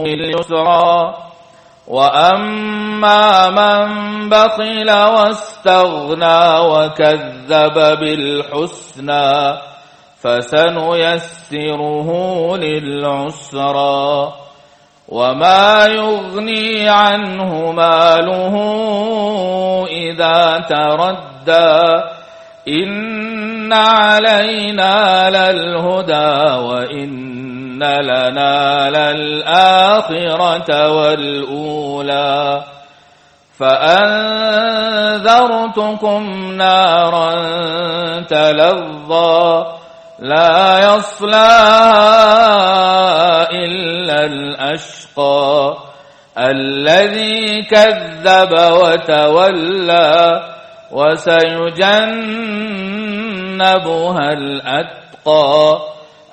اليسرى. وأما من بخل واستغنى وكذب بالحسنى فسنيسره للعسرى. وما يغني عنه ماله إذا تردى. إن علينا للهدى وإن لنا للآخرة والأولى فأنذرتكم نارا تلظى لا يصلى إلا الأشقى الذي كذب وتولى وسيجنبها الأتقى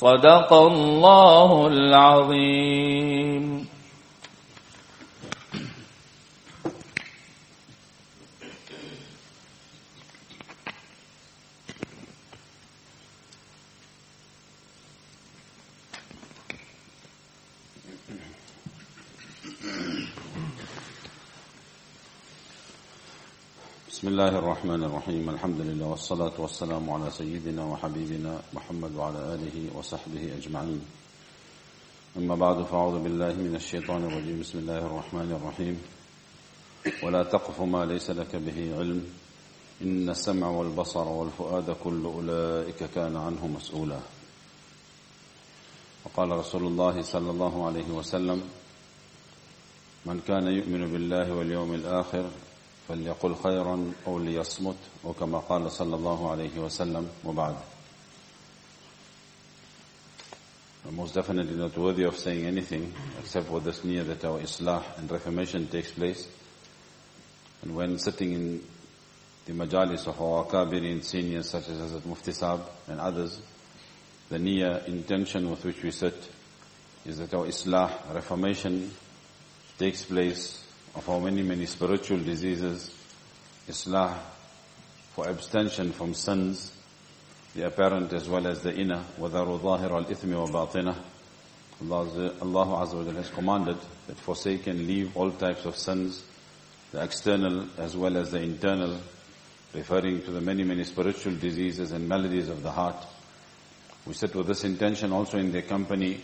صدق الله العظيم. بسم الله الرحمن الرحيم. الحمد لله والصلاة والسلام على سيدنا وحبيبنا محمد وعلى آله وصحبه أجمعين. أما بعد فأعوذ بالله من الشيطان الرجيم. بسم الله الرحمن الرحيم. ولا تقف ما ليس لك به علم. إن السمع والبصر والفؤاد كل أولئك كان عنه مسؤولا. وقال رسول الله صلى الله عليه وسلم من كان يؤمن بالله واليوم الآخر فليقل خيرا أو ليصمت وكما قال صلى الله عليه وسلم وبعد most definitely not worthy of saying anything except for this near that our islah and reformation takes place. And when sitting in the majalis of our kabirin seniors such as Hazrat Mufti Saab and others, the near intention with which we sit is that our islah, reformation takes place of our many, many spiritual diseases, islah for abstention from sins, the apparent as well as the inner, وَذَرُوا ظَاهِرَ الْإِثْمِ وَبَاطِنَهِ Allah, Allah Azza wa has commanded that forsake and leave all types of sins, the external as well as the internal, referring to the many, many spiritual diseases and maladies of the heart. We sit with this intention also in their company,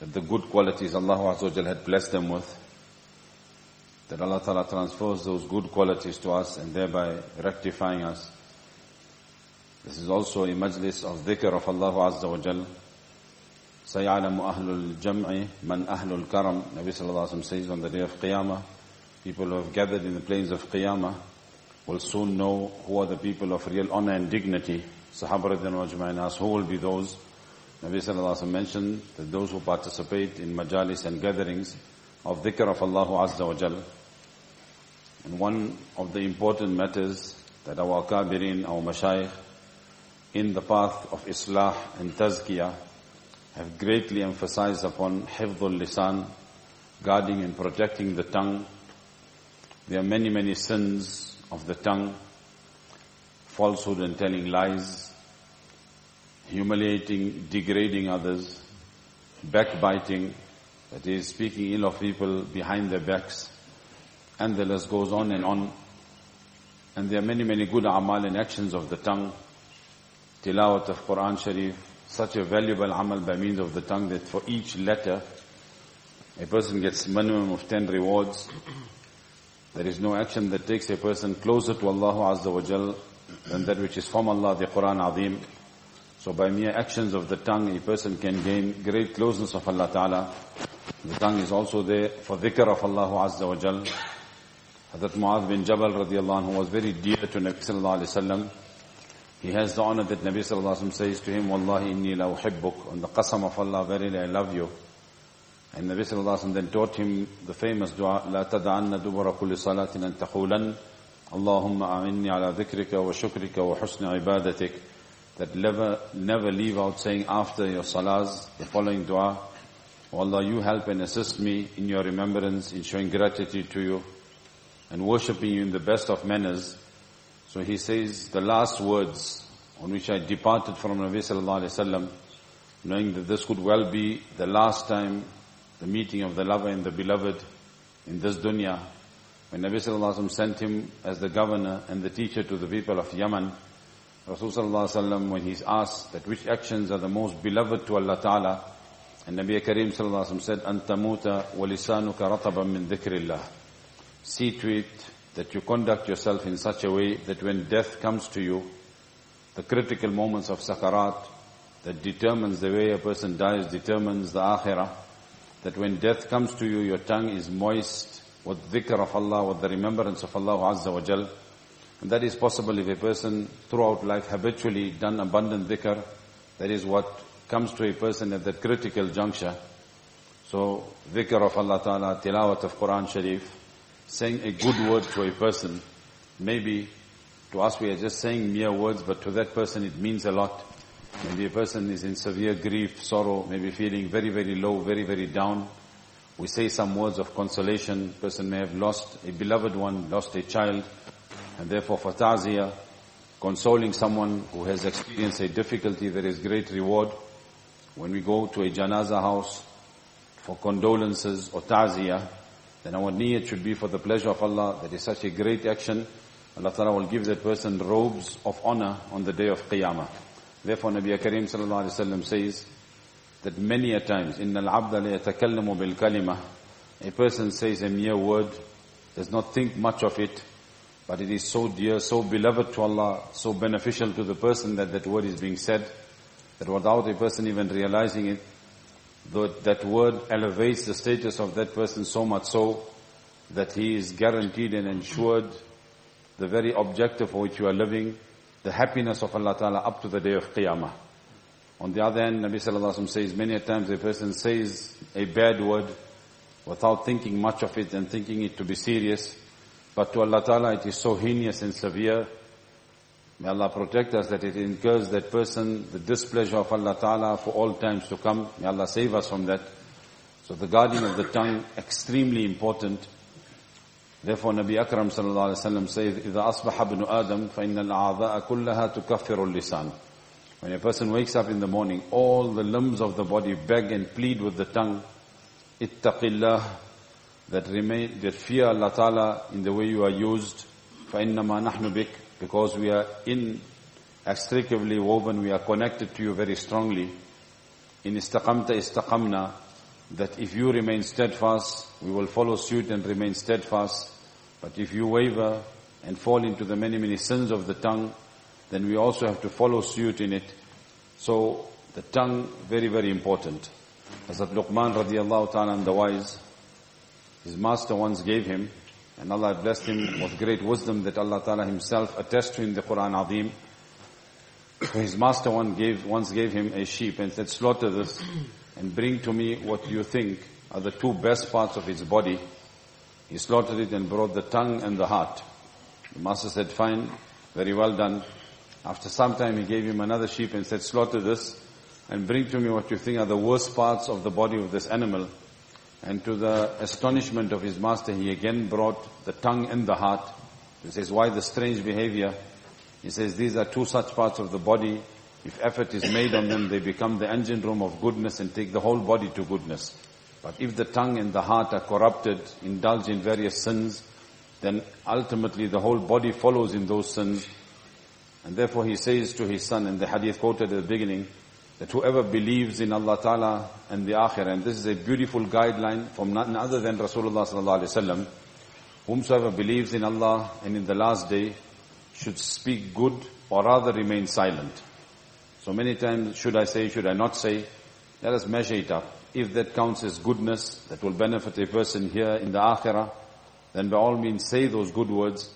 that the good qualities Allah Azza wa had blessed them with, that Allah Ta'ala transfers those good qualities to us and thereby rectifying us. This is also a majlis of dhikr of Allah Azza wa Jal. سَيَعْلَمُ أَهْلُ الْجَمْعِ مَنْ أَهْلُ الْكَرَمِ Nabi Sallallahu Alaihi Wasallam says on the day of Qiyamah, people who have gathered in the plains of Qiyamah will soon know who are the people of real honor and dignity. Sahaba Radhan Ajmain asked, who will be those? Nabi Sallallahu Alaihi Wasallam mentioned that those who participate in majalis and gatherings of dhikr of Allah Azza wa Jal. And one of the important matters that our kabirin, our mashayikh, in the path of islah and tazkiyah, have greatly emphasized upon hifdul lisan, guarding and protecting the tongue. There are many, many sins of the tongue, falsehood and telling lies, humiliating, degrading others, backbiting, that is speaking ill of people behind their backs, and the list goes on and on. And there are many, many good amal and actions of the tongue. Tilawat of Quran Sharif, such a valuable amal by means of the tongue that for each letter, a person gets minimum of 10 rewards. There is no action that takes a person closer to Allah Azza wa Jal than that which is from Allah, the Quran Azim. So by mere actions of the tongue, a person can gain great closeness of Allah Ta'ala. The tongue is also there for dhikr of Allah Azza wa Jal. Hazrat Mu'adh bin Jabal radiallahu anhu was very dear to Nabi sallallahu alayhi wasallam. He has the honor that Nabi sallallahu alayhi wasallam says to him, Wallahi inni la uhibbuk. On the qasam of Allah, verily I love you. And Nabi sallallahu alayhi wa then taught him the famous dua, لا تدعن دبر كل صلاة أن تقولا اللهم أعني على ذكرك وشكرك وحسن عبادتك that never, never leave out saying after your salahs, the following dua, oh Allah, you help and assist me in your remembrance, in showing gratitude to you, and worshipping you in the best of manners. So he says the last words on which I departed from Nabi sallallahu alayhi wasallam, knowing that this could well be the last time the meeting of the lover and the beloved in this dunya. When Nabi sallallahu alayhi wasallam sent him as the governor and the teacher to the people of Yemen, Rasulullah when he's asked that which actions are the most beloved to Allah Ta'ala, and Nabi Kareem Sallallahu said, أَنْتَ وَلِسَانُكَ رَطَبًا مِّن ذِكْرِ اللَّهِ See to it that you conduct yourself in such a way that when death comes to you, the critical moments of sakarat, that determines the way a person dies, determines the akhirah, that when death comes to you, your tongue is moist with dhikr of Allah, with the remembrance of Allah Azza wa Jal, and that is possible if a person throughout life habitually done abundant dhikr. That is what comes to a person at that critical juncture. So dhikr of Allah Ta'ala, tilawat of Quran Sharif, saying a good word to a person. Maybe to us we are just saying mere words, but to that person it means a lot. Maybe a person is in severe grief, sorrow, maybe feeling very, very low, very, very down. We say some words of consolation. Person may have lost a beloved one, lost a child, and therefore for ta'ziyah, consoling someone who has experienced a difficulty, there is great reward. When we go to a janaza house for condolences or ta'ziyah, then our niyyat should be for the pleasure of Allah. That is such a great action. Allah Ta'ala will give that person robes of honor on the day of Qiyamah. Therefore Nabi Kareem sallallahu alayhi wa sallam says that many a times, إِنَّ الْعَبْدَ لَيَتَكَلَّمُ بِالْكَلِمَةِ A person says a mere word, does not think much of it, but it is so dear, so beloved to Allah, so beneficial to the person that that word is being said, that without a person even realizing it, that, that word elevates the status of that person so much so that he is guaranteed and ensured the very objective for which you are living, the happiness of Allah Ta'ala up to the day of Qiyamah. On the other hand, Nabi Sallallahu Alaihi Wasallam says many times a person says a bad word without thinking much of it and thinking it to be serious, but to Allah Ta'ala it is so heinous and severe. May Allah protect us that it incurs that person the displeasure of Allah Ta'ala for all times to come. May Allah save us from that. So the guardian of the tongue, extremely important. Therefore Nabi Akram sallallahu alayhi wa sallam says, إِذَا أَصْبَحَ ابْنُ آدَمْ فَإِنَّ الْأَعْضَاءَ كُلَّهَا تُكَفِّرُ اللِّسَانِ When a person wakes up in the morning, all the limbs of the body beg and plead with the tongue, اتَّقِ اللَّهِ that remain, that fear Allah Ta'ala in the way you are used, فَإِنَّمَا نَحْنُ بِكَ because we are inextricably woven, we are connected to you very strongly. In istaqamta istaqamna, that if you remain steadfast, we will follow suit and remain steadfast. But if you waver and fall into the many, many sins of the tongue, then we also have to follow suit in it. So the tongue, very, very important. Hazrat Luqman radiallahu ta'ala and the wise, his master once gave him, and Allah blessed him with great wisdom that Allah Ta'ala himself attests to in the Quran Azim. His master one gave, once gave him a sheep and said, slaughter this and bring to me what you think are the two best parts of its body. He slaughtered it and brought the tongue and the heart. The master said, fine, very well done. After some time he gave him another sheep and said, slaughter this and bring to me what you think are the worst parts of the body of this animal. And to the astonishment of his master, he again brought the tongue and the heart. He says, why the strange behavior? He says, these are two such parts of the body. If effort is made on them, they become the engine room of goodness and take the whole body to goodness. But if the tongue and the heart are corrupted, indulge in various sins, then ultimately the whole body follows in those sins. And therefore he says to his son, in the hadith quoted at the beginning, that whoever believes in Allah Ta'ala and the Akhirah, and this is a beautiful guideline from none other than Rasulullah Sallallahu Alaihi Wasallam, whomsoever believes in Allah and in the last day should speak good or rather remain silent. So many times, should I say, should I not say? Let us measure it up. If that counts as goodness that will benefit a person here in the Akhirah, then by all means say those good words,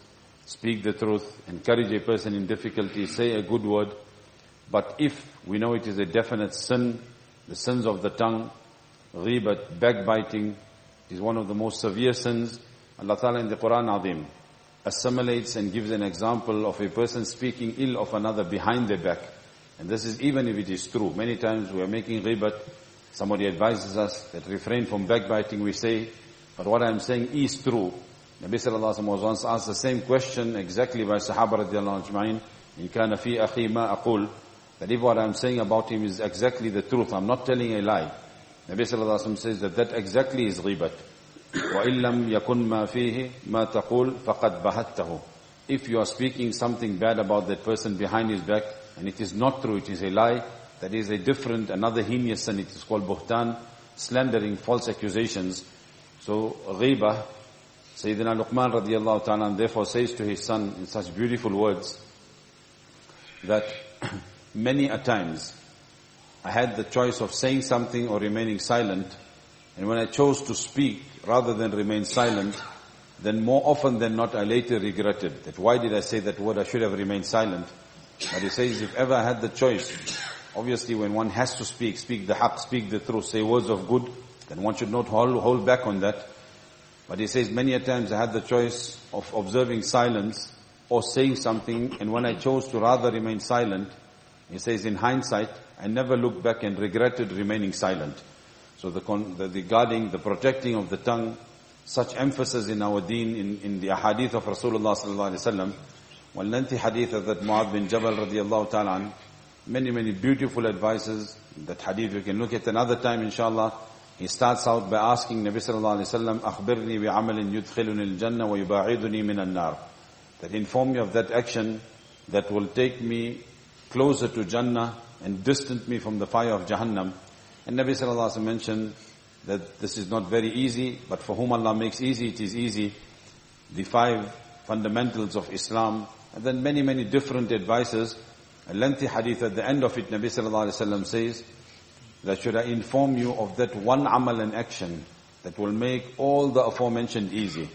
speak the truth, encourage a person in difficulty, say a good word, but if we know it is a definite sin, the sins of the tongue, ghibat, backbiting is one of the most severe sins. Allah Ta'ala in the Quran Azim assimilates and gives an example of a person speaking ill of another behind their back. And this is even if it is true. Many times we are making ghibat, somebody advises us that refrain from backbiting, we say, but what I am saying is true. Nabi sallallahu alaihi was once asked the same question exactly by Sahaba radiallahu ajma'in, in kana fi akhi ma aqul, that if what I am saying about him is exactly the truth, I'm not telling a lie. Nabi sallallahu alaihi says that that exactly is ghibat. وَإِن لَمْ يَكُنْ مَا فِيهِ مَا تَقُولُ فَقَدْ بَهَتَّهُ If you are speaking something bad about that person behind his back, and it is not true, it is a lie, that is a different, another heinous sin, it is called buhtan, slandering, false accusations. So, ghiba, Sayyidina Luqman radiallahu ta'ala therefore says to his son in such beautiful words, that many a times I had the choice of saying something or remaining silent, and when I chose to speak rather than remain silent, then more often than not I later regretted that why did I say that word, I should have remained silent. But he says if ever I had the choice, obviously when one has to speak, speak the haqq, speak the truth, say words of good, then one should not hold, hold back on that. But he says many a times I had the choice of observing silence or saying something and when I chose to rather remain silent, he says in hindsight, I never looked back and regretted remaining silent. So the, the, the guarding, the protecting of the tongue, such emphasis in our deen, in, in the ahadith of Rasulullah sallallahu alaihi wasallam, one lengthy hadith that Mu'adh bin Jabal radiallahu ta'ala many, many beautiful advices. That hadith we can look at another time inshallah. He starts out by asking Nabi sallallahu alayhi wa sallam, أخبرني بعمل يدخلني الجنة ويباعدني من النار. That inform me of that action that will take me closer to Jannah and distant me from the fire of Jahannam. And Nabi sallallahu Alaihi Wasallam mentioned that this is not very easy, but for whom Allah makes easy, it is easy. The five fundamentals of Islam, and then many, many different advices. A lengthy hadith at the end of it, Nabi sallallahu Alaihi Wasallam says, that should I inform you of that one amal and action that will make all the aforementioned easy.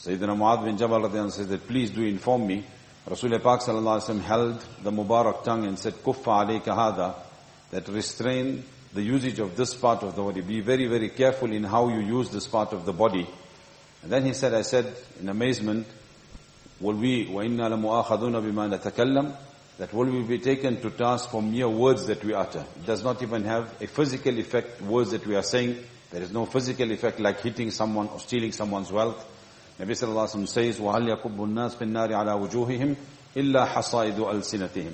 Sayyidina Mu'adh bin Jabal says that please do inform me. Rasulullah Pak sallallahu alayhi wa held the Mubarak tongue and said, Kuffa alayka hada, that restrain the usage of this part of the body. Be very, very careful in how you use this part of the body. And then he said, I said in amazement, will we, وَإِنَّا لَمُؤَاخَذُونَ بِمَا نَتَكَلَّمُ That will we be taken to task for mere words that we utter. It does not even have a physical effect, words that we are saying. There is no physical effect like hitting someone or stealing someone's wealth. Nabi sallallahu alaihi wasallam says, وَهَلْ يَكُبُّ النَّاسِ فِي النَّارِ عَلَى وُجُوهِهِمْ إِلَّا حَصَائِدُ أَلْسِنَتِهِمْ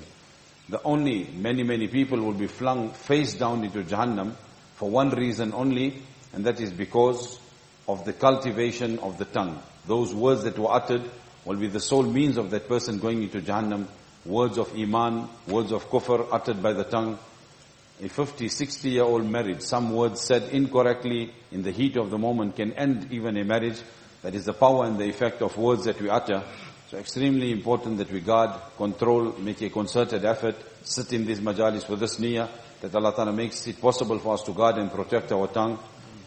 the only many, many people will be flung face down into Jahannam for one reason only, and that is because of the cultivation of the tongue. Those words that were uttered will be the sole means of that person going into Jahannam. Words of Iman, words of kufr uttered by the tongue. A 50, 60 year old marriage, some words said incorrectly in the heat of the moment can end even a marriage. That is the power and the effect of words that we utter. So extremely important that we guard, control, make a concerted effort, sit in these majalis with this niyyah, that Allah Ta'ala makes it possible for us to guard and protect our tongue.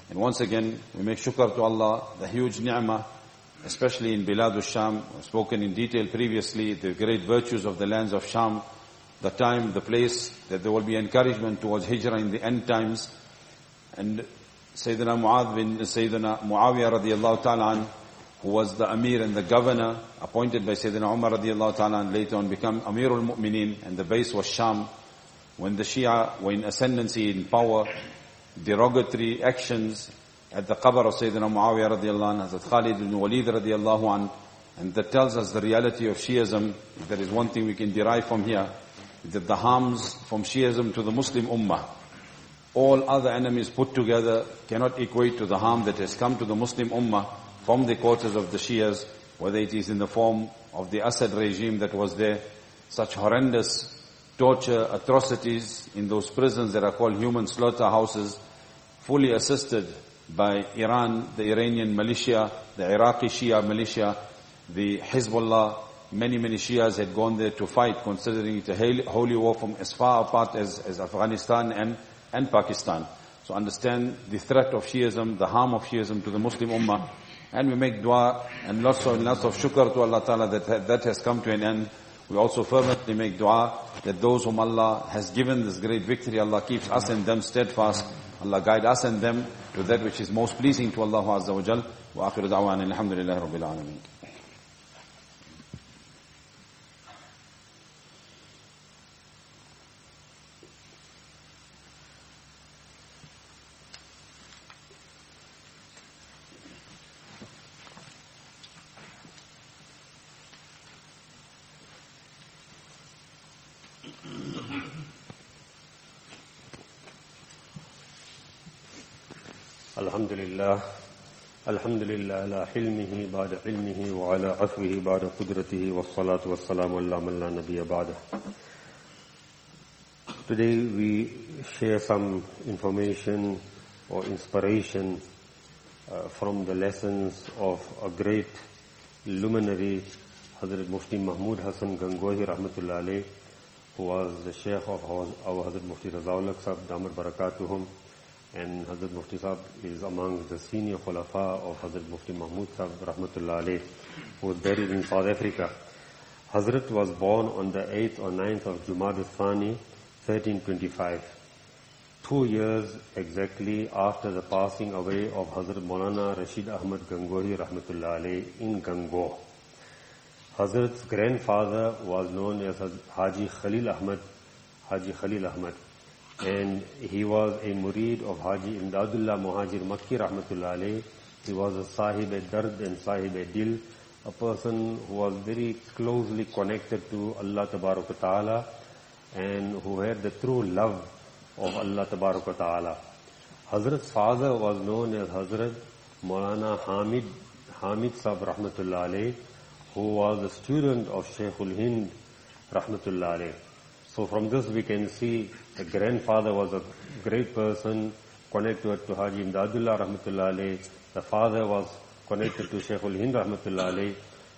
And once again, we make shukr to Allah, the huge ni'mah, especially in Bilad al-Sham, spoken in detail previously, the great virtues of the lands of Sham, the time, the place, that there will be encouragement towards hijrah in the end times. And Sayyidina Mu'adh bin Sayyidina Muawiyah radiallahu ta'ala who was the Amir and the governor appointed by Sayyidina Umar radiallahu ta'ala and later on become Amirul Mu'mineen and the base was Sham. When the Shia were in ascendancy in power, derogatory actions at the qabr of Sayyidina Muawiyah radiallahu anhu, Hazrat Khalid Walid radiallahu anhu, and that tells us the reality of Shiism. If there is one thing we can derive from here, that the harms from Shiism to the Muslim Ummah, all other enemies put together cannot equate to the harm that has come to the Muslim Ummah from the quarters of the Shias, whether it is in the form of the Assad regime that was there, such horrendous torture, atrocities in those prisons that are called human slaughterhouses, fully assisted by Iran, the Iranian militia, the Iraqi Shia militia, the Hezbollah, many, many Shias had gone there to fight, considering it a holy war from as far apart as, as Afghanistan and, and Pakistan. So understand the threat of Shiism, the harm of Shiism to the Muslim Ummah. And we make dua and lots of, lots of shukr to Allah Ta'ala that that has come to an end. We also fervently make dua that those whom Allah has given this great victory, Allah keeps us and them steadfast. Allah guide us and them to that which is most pleasing to Allah Azza wa Jal. Wa akhiru da'wan alhamdulillahi rabbil alameen. لله الحمد لله على حلمه بعد علمه وعلى عفوه بعد قدرته والصلاة والسلام على من لا نبي بعده Today we share some information or inspiration uh, from the lessons of a great luminary Hazrat Mufti Mahmud Hassan Gangohi Rahmatullah who was the Sheikh of our, our Hazrat Mufti Razaulak Sahib Damar Barakatuhum and Hazrat Mufti Sahib is among the senior khulafa of Hazrat Mufti Mahmud Sahib Rahmatullah alayh, who was buried in South Africa. Hazrat was born on the 8th or 9th of Jumad Thani, 1325. Two years exactly after the passing away of Hazrat Maulana Rashid Ahmad Gangohi Rahmatullah alayh in Gangoh. Hazrat's grandfather was known as Haji Khalil Ahmad, Haji Khalil Ahmad and he was a murid of Haji Imdadullah Muhajir Makki Rahmatullah alayh. He was a sahib dard and sahib dil, a person who was very closely connected to Allah Ta'ala and who had the true love of Allah Ta'ala. Hazrat's father was known as Hazrat Maulana Hamid, Hamid Sahib Rahmatullah alayh, who was a student of Shaykhul Hind Rahmatullah alayh. So from this we can see the grandfather was a great person connected to Haji Imdadullah Rahmatullah alayh. The father was connected to Shaykhul Hind Rahmatullah alayh.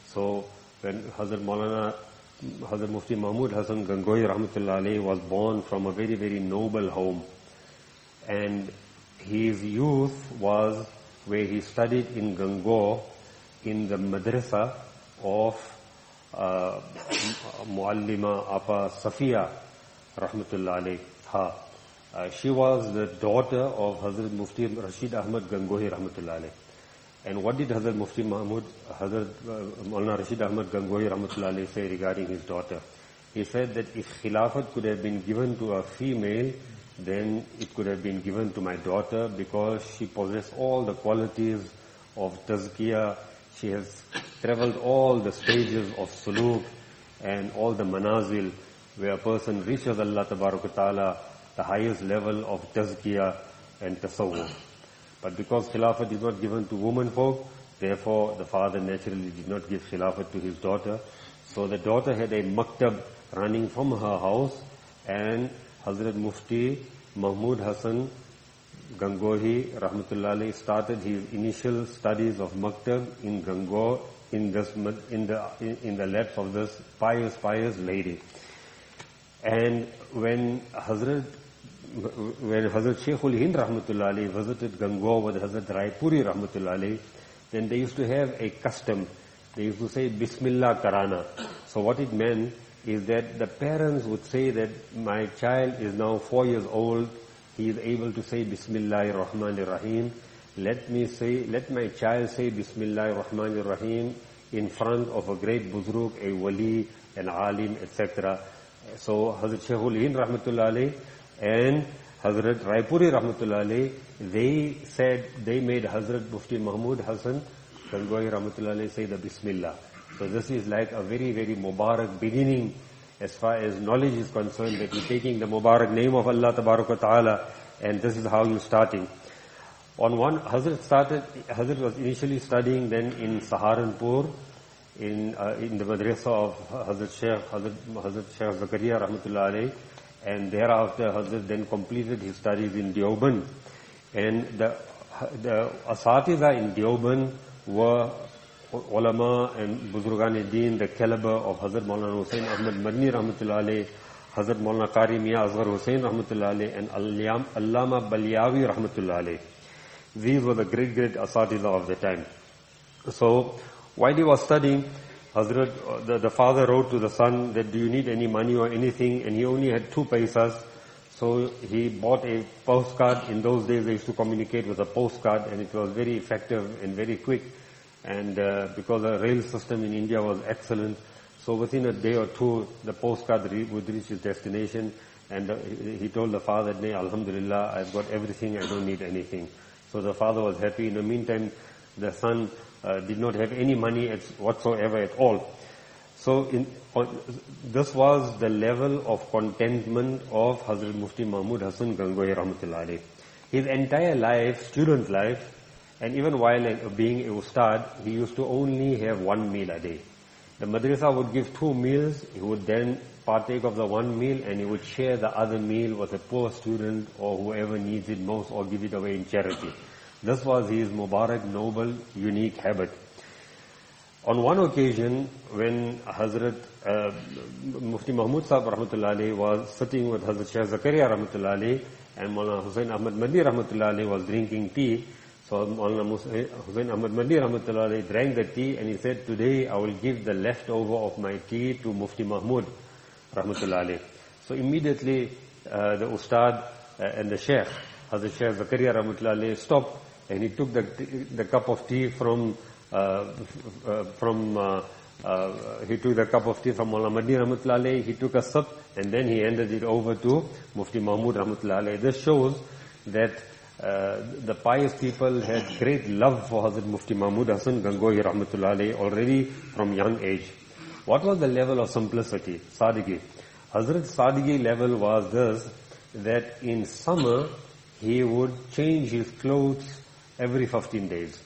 So when Hazrat Maulana, Hazrat Mufti Mahmud Hassan Gangohi Rahmatullah alayh was born from a very, very noble home. And his youth was where he studied in Gango in the madrasa of uh, Muallima Apa Safiya Rahmatullah alayha. Uh, she was the daughter of Hazrat Mufti Rashid Ahmad Gangohi Rahmatullah alayh. And what did Hazrat Mufti Mahmud, Hazrat uh, Maulana Rashid Ahmad Gangohi Rahmatullah alayh say regarding his daughter? He said that if Khilafat could have been given to a female, then it could have been given to my daughter because she possessed all the qualities of tazkiyah. She has traveled all the stages of suluk and all the manazil where a person reaches Allah Ta'ala, the highest level of tazkiyah and tasawwur. But because khilafat is not given to women folk, therefore the father naturally did not give khilafat to his daughter. So the daughter had a maktab running from her house and Hazrat Mufti Mahmud Hassan Gangohi Rahmatullahi started his initial studies of maktab in Gango in this in the in the of this pious pious lady. And when Hazrat, when Hazrat Sheikhul Hind Rahmatullah visited Gangoa with Hazrat Raipuri Rahmatullah then they used to have a custom. They used to say Bismillah Karana. So what it meant is that the parents would say that my child is now four years old, he is able to say Bismillah Rahman Rahim. Let me say, let my child say Bismillah Rahman Rahim in front of a great buzruk, a wali, an alim, etc. So Hazrat Sheikhul Hind Rahmatullah and Hazrat Raipuri Rahmatullah they said, they made Hazrat Mufti Mahmud Hassan Gangohi Rahmatullah say the Bismillah. So this is like a very, very Mubarak beginning as far as knowledge is concerned that you're taking the Mubarak name of Allah Ta'ala and this is how you're starting. On one, Hazrat started, Hazrat was initially studying then in Saharanpur, in uh, in the madrasa of Hazrat Sheikh Hazrat, Hazrat Sheikh Zakaria rahmatullah alayhi, and thereafter Hazrat then completed his studies in Deoband. And the the asatiza in Deoband were ulama and buzurgan deen the caliber of Hazrat Maulana Hussain Ahmad Madni rahmatullah alayhi, Hazrat Maulana Qari Mia Azhar Hussain rahmatullah alayhi, and Allama Balyawi rahmatullah alayhi. These were the great, great asatiza of the time. So, while he was studying, Hazrat, uh, the, the father wrote to the son that do you need any money or anything and he only had two paisas. So he bought a postcard. In those days they used to communicate with a postcard and it was very effective and very quick. And uh, because the rail system in India was excellent, so within a day or two the postcard would reach his destination and uh, he told the father, nay, alhamdulillah, I've got everything, I don't need anything. So the father was happy. In the meantime, the son did not have any money at, whatsoever at all. So in, this was the level of contentment of Hazrat Mufti Mahmud Hassan Gangohi Rahmatullah. His entire life, student life, and even while uh, being a ustad, he used to only have one meal a day. The madrasa would give two meals, he would then partake of the one meal and he would share the other meal with a poor student or whoever needs it most or give it away in charity. This was his Mubarak, noble, unique habit. On one occasion, when Hazrat uh, Mufti Mahmud Sahib Rahmatullah alayhi was sitting with Hazrat Shah Zakaria Rahmatullah alayhi and Maulana Hussain Ahmad Madi Rahmatullah alayhi was drinking tea, so Maulana Hussain Ahmad Madi Rahmatullah alayhi drank the tea and he said, today I will give the leftover of my tea to Mufti Mahmud Rahmatullah alayhi. So immediately uh, the Ustad uh, and the Sheikh, Hazrat Sheikh Zakaria Rahmatullah alayhi stopped and he took the, the cup of tea from, uh, uh, from uh, uh, he took the cup of tea from Mullah Madni Rahmatullah he took a sip and then he handed it over to Mufti Mahmud Rahmatullah. This shows that uh, the pious people had great love for Hazrat Mufti Mahmud Hassan Gangohi Rahmatullah already from young age. What was the level of simplicity? Sadigi. Hazrat Sadigi level was this, that in summer he would change his clothes every 15 days.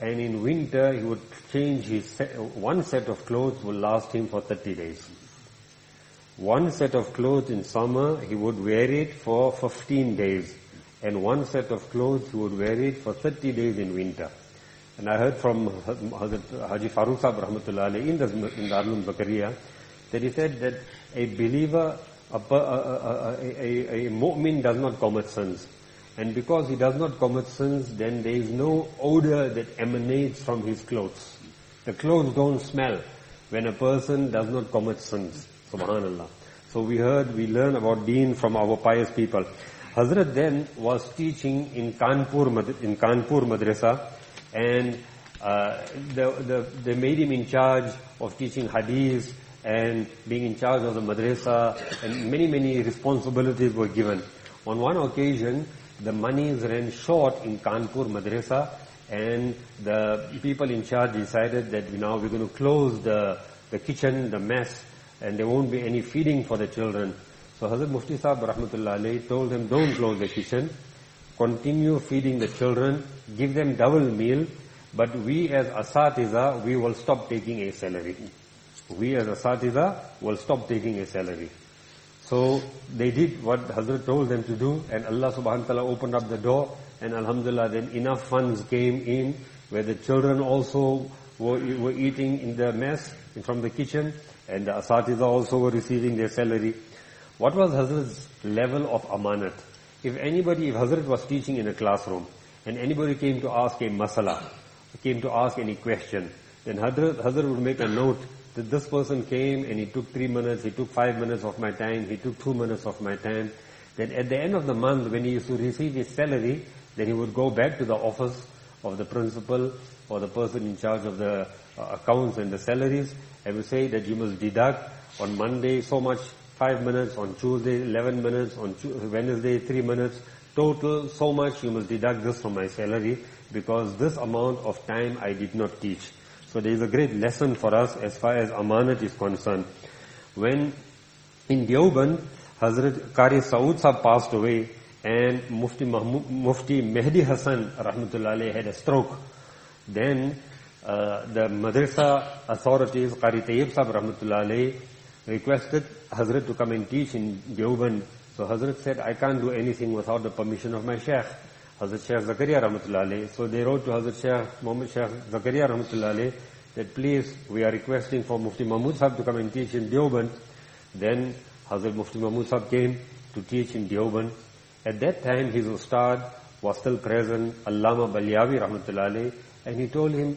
And in winter he would change his set, one set of clothes will last him for 30 days. One set of clothes in summer he would wear it for 15 days. And one set of clothes he would wear it for 30 days in winter. And I heard from Hazrat Haji Farooq Sahib Rahmatullah in the, in the Arlum that he said that a believer, a, a, a, a, a, a mu'min does not commit sins. And because he does not commit sins, then there is no odor that emanates from his clothes. The clothes don't smell when a person does not commit sins. Subhanallah. So we heard, we learn about deen from our pious people. Hazrat then was teaching in Kanpur, in Kanpur Madrasa and uh, the, the, they made him in charge of teaching hadith and being in charge of the madrasa and many, many responsibilities were given. On one occasion, the monies ran short in Kanpur madrasa and the people in charge decided that now we're going to close the, the kitchen, the mess, and there won't be any feeding for the children. So Hazrat Mufti Sahib Rahmatullah alayhi told them, don't close the kitchen, continue feeding the children, give them double meal, but we as Asatiza, we will stop taking a salary. We as Asatiza will stop taking a salary. So they did what Hazrat told them to do and Allah subhanahu wa ta'ala opened up the door and alhamdulillah then enough funds came in where the children also were, were eating in the mess from the kitchen and the Asatiza also were receiving their salary. What was Hazrat's level of amanat? If anybody, if Hazrat was teaching in a classroom and anybody came to ask a masala, came to ask any question, then Hazrat, Hazrat would make a note that this person came and he took three minutes, he took five minutes of my time, he took two minutes of my time. Then at the end of the month, when he used to receive his salary, then he would go back to the office of the principal or the person in charge of the uh, accounts and the salaries and would say that you must deduct on Monday so much, five minutes, on Tuesday 11 minutes, on Wednesday three minutes, total so much you must deduct this from my salary because this amount of time I did not teach. So there is a great lesson for us as far as amanat is concerned. When in Deoband, Hazrat Qari Saud Sahib passed away and Mufti, Mahmud, Mufti Mehdi Hassan rahmatullah alayhi had a stroke. Then uh, the madrasa authorities, Qari Tayyib Sahib rahmatullahi requested Hazrat to come and teach in Deoband. So Hazrat said, I can't do anything without the permission of my Sheikh. Hazrat Shaykh Zakaria Rahmatullah So they wrote to Hazrat Shaykh Muhammad Shaykh Zakaria Rahmatullah that please, we are requesting for Mufti Mahmud Sahib to come and teach in Dioban. Then Hazrat Mufti Mahmud Sahib came to teach in Dioban. At that time, his ustad was still present, Allama Balyavi Rahmatullah and he told him,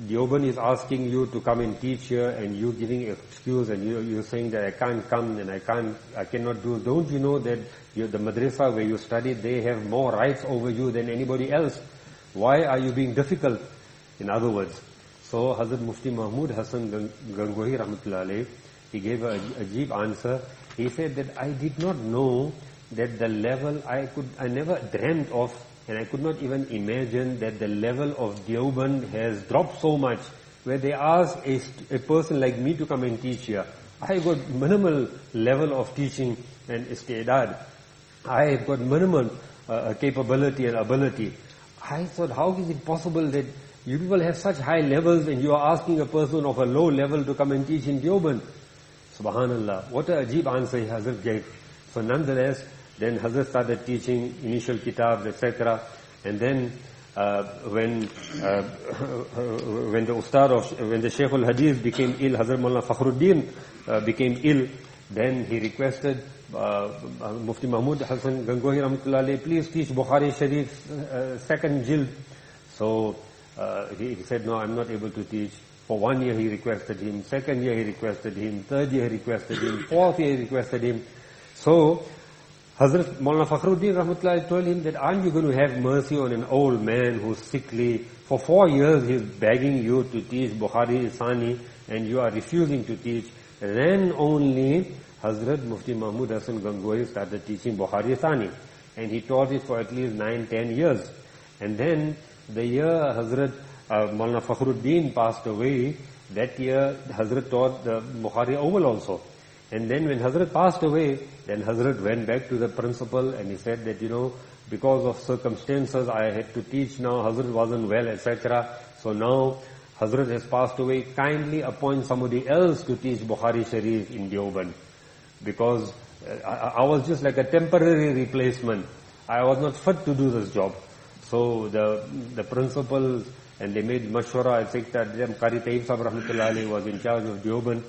Dioban is asking you to come and teach here and you giving excuse and you, you're saying that I can't come and I can't, I cannot do. Don't you know that you, the madrasa where you studied, they have more rights over you than anybody else? Why are you being difficult? In other words, so Hazrat Mufti Mahmud Hassan Gangohi Rahmatullah he gave a ajib answer. He said that I did not know that the level I could, I never dreamt of and I could not even imagine that the level of Deoband has dropped so much where they ask a, a person like me to come and teach here. I got minimal level of teaching and istidad. I have got minimal uh, capability and ability. I thought, how is it possible that you people have such high levels and you are asking a person of a low level to come and teach in Deoband? Subhanallah. What a ajib answer Hazrat gave. So nonetheless, then Hazrat started teaching initial kitabs, etc. And then uh, when uh, when the ustad of when the Shaykh al Hadith became ill, Hazrat Mullah Fakhruddin uh, became ill. Then he requested uh, Mufti Mahmud Hassan Gangohi Rahmatullah please teach Bukhari Sharif uh, second jild. So uh, he, he said, no, I'm not able to teach. For one year he requested him, second year he requested him, third year he requested him, fourth year he requested him. So Hazrat Maulana Fakhruddin Rahmatullah told him that aren't you going to have mercy on an old man who's sickly? For four years he's begging you to teach Bukhari Sani and you are refusing to teach. Then only Hazrat Mufti Mahmud Hassan Gangohi started teaching Bukhari Sani. And he taught it for at least nine, ten years. And then the year Hazrat uh, Maulana Fakhruddin passed away, that year Hazrat taught the Bukhari Oval also. And then when Hazrat passed away, then Hazrat went back to the principal and he said that, you know, because of circumstances I had to teach now, Hazrat wasn't well, etc. So now Hazrat has passed away, kindly appoint somebody else to teach Bukhari Sharif in Deoban. Because uh, I, was just like a temporary replacement. I was not fit to do this job. So the the principal and they made mashwara. I think that Qari Taib Sahib Rahmatullah was in charge of Deoban.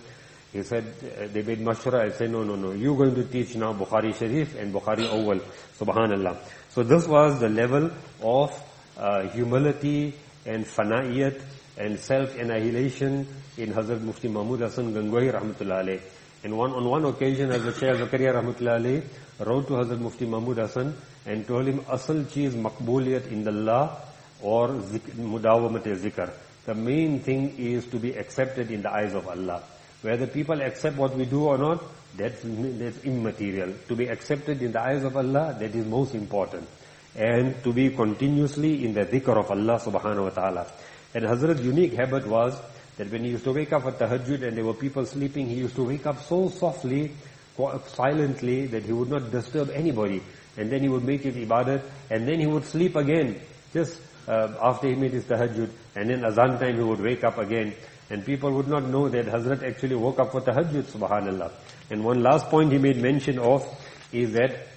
He said, uh, they made mashwara. I said, no, no, no. You're going to teach now Bukhari Sharif and Bukhari Awal. Subhanallah. So this was the level of uh, humility and fana'iyat and self-annihilation in Hazrat Mufti Mahmud Hassan Gangohi Rahmatullah And one, on one occasion, Hazrat Shaykh Zakaria Rahmatullah wrote to Hazrat Mufti Mahmud Hassan and told him, Asal cheez makbuliyat in the Allah or mudawamat zikr. The main thing is to be accepted in the eyes of Allah. Whether people accept what we do or not, that's, that's immaterial. To be accepted in the eyes of Allah, that is most important. And to be continuously in the dhikr of Allah subhanahu wa ta'ala. And Hazrat's unique habit was that when he used to wake up at tahajjud and there were people sleeping, he used to wake up so softly, silently, that he would not disturb anybody. And then he would make his ibadat, and then he would sleep again, just uh, after he made his tahajjud. And then azan time he would wake up again. And people would not know that Hazrat actually woke up for tahajjud, subhanallah. And one last point he made mention of is that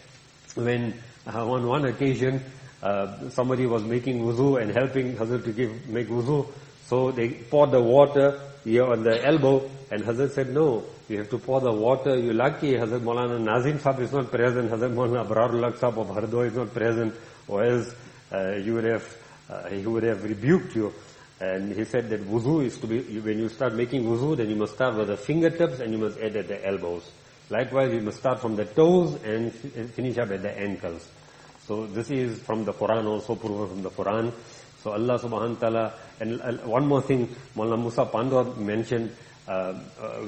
when uh, on one occasion uh, somebody was making wuzu and helping Hazrat to give, make wuzu, so they poured the water here on the elbow and Hazrat said, no, you have to pour the water. You're lucky Hazrat Maulana Nazim Sahib is not present, Hazrat Maulana Abrarullah Sahib of Hardoi is not present, or else uh, you would have, uh, he would have rebuked you. And he said that wuzu is to be, when you start making wuzu, then you must start with the fingertips and you must end at the elbows. Likewise, you must start from the toes and finish up at the ankles. So this is from the Quran also, proven from the Quran. So Allah subhanahu wa ta'ala, and uh, one more thing, Mullah Musa Pandor mentioned, uh, uh,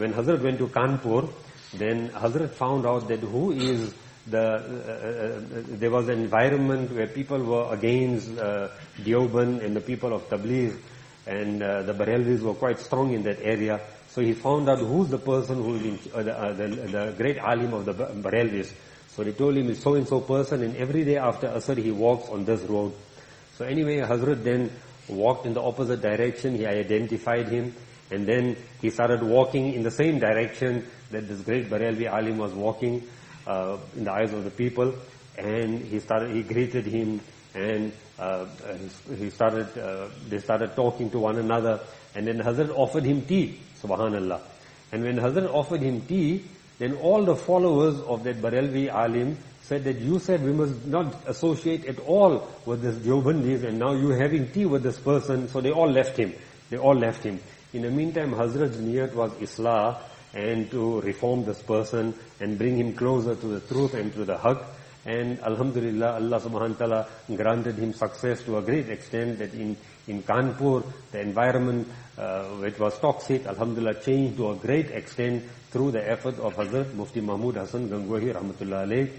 when Hazrat went to Kanpur, then Hazrat found out that who is the, uh, uh, there was an environment where people were against uh, Deoban and the people of Tabligh and the Barelvis were quite strong in that area. So he found out who's the person who is uh, the, uh, the, the, great alim of the Barelvis. So they told him so and so person and every day after Asr he walks on this road. So anyway, Hazrat then walked in the opposite direction. He identified him and then he started walking in the same direction that this great Barelvi alim was walking uh, in the eyes of the people. And he started, he greeted him and uh, he started, uh, they started talking to one another, and then Hazrat offered him tea, subhanallah. And when Hazrat offered him tea, then all the followers of that Barelvi alim said that you said we must not associate at all with this Deobandis, and now you're having tea with this person, so they all left him. They all left him. In the meantime, Hazrat's niyat was Islah and to reform this person and bring him closer to the truth and to the haqq. And Alhamdulillah, Allah subhanahu wa ta'ala granted him success to a great extent that in, in Kanpur, the environment uh, which was toxic, Alhamdulillah, changed to a great extent through the effort of Hazrat Mufti Mahmud Hassan Gangohi rahmatullah.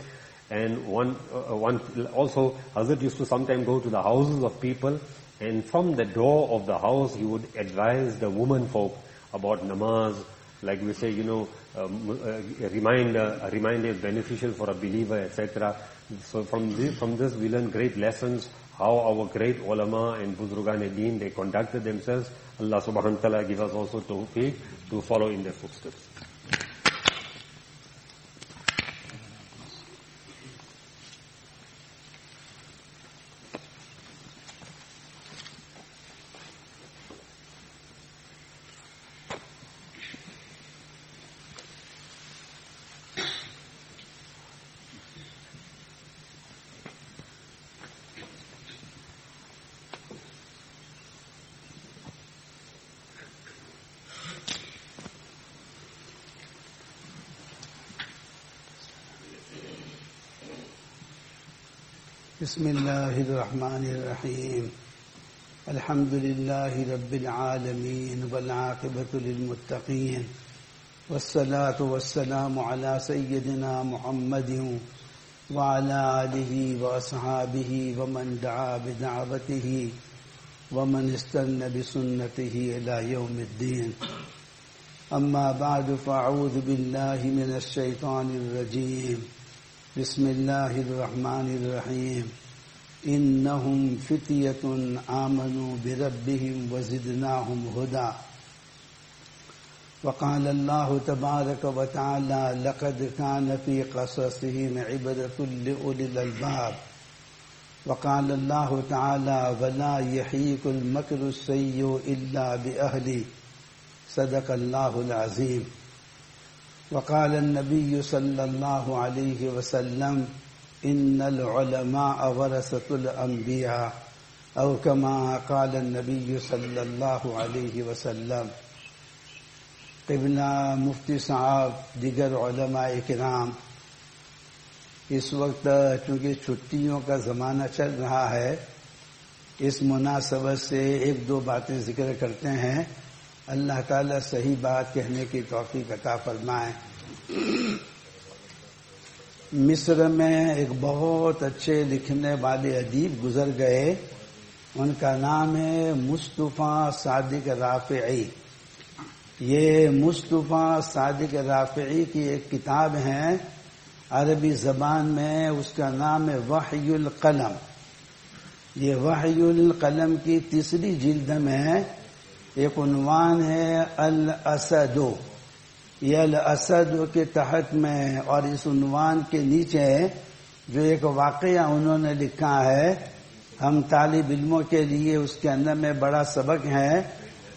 And one, uh, one, also Hazrat used to sometimes go to the houses of people and from the door of the house he would advise the woman folk about namaz, like we say, you know, um, a reminder, a reminder is beneficial for a believer, etc. So from this, from this we learn great lessons, how our great ulama and Buzrugan deen, they conducted themselves. Allah subhanahu wa ta'ala give us also tawfiq to follow in their footsteps. بسم الله الرحمن الرحيم. الحمد لله رب العالمين والعاقبة للمتقين. والصلاة والسلام على سيدنا محمد وعلى آله وأصحابه ومن دعا بدعوته ومن استنى بسنته إلى يوم الدين. أما بعد فأعوذ بالله من الشيطان الرجيم. بسم الله الرحمن الرحيم. إنهم فتية آمنوا بربهم وزدناهم هدى. وقال الله تبارك وتعالى لقد كان في قصصهم عبرة لأولي الألباب. وقال الله تعالى ولا يحيك المكر السيء إلا بأهله. صدق الله العظيم. وقال النبي صلى الله عليه وسلم إن العلماء ورثة الأنبياء أو كما قال النبي صلى الله عليه وسلم. قبلہ مفتی صاحب، دیگر علماء کرام، اس وقت چونکہ چھٹیوں کا زمانہ چل رہا ہے، اس مناسبت سے ایک دو باتیں ذکر کرتے ہیں۔ اللہ تعالیٰ صحیح بات کہنے کی توفیق عطا فرمائے۔ مصر میں ایک بہت اچھے لکھنے والے ادیب گزر گئے۔ ان کا نام ہے مصطفیٰ صادق رافعی۔ یہ مصطفیٰ صادق رافعی کی ایک کتاب ہے۔ عربی زبان میں اس کا نام ہے وحی القلم۔ یہ وحی القلم کی تیسری جلد میں ایک عنوان ہے الاسدو یہ الاسد کے تحت میں اور اس عنوان کے نیچے جو ایک واقعہ انہوں نے لکھا ہے، ہم طالب علموں کے لیے اس کے اندر میں بڑا سبق ہے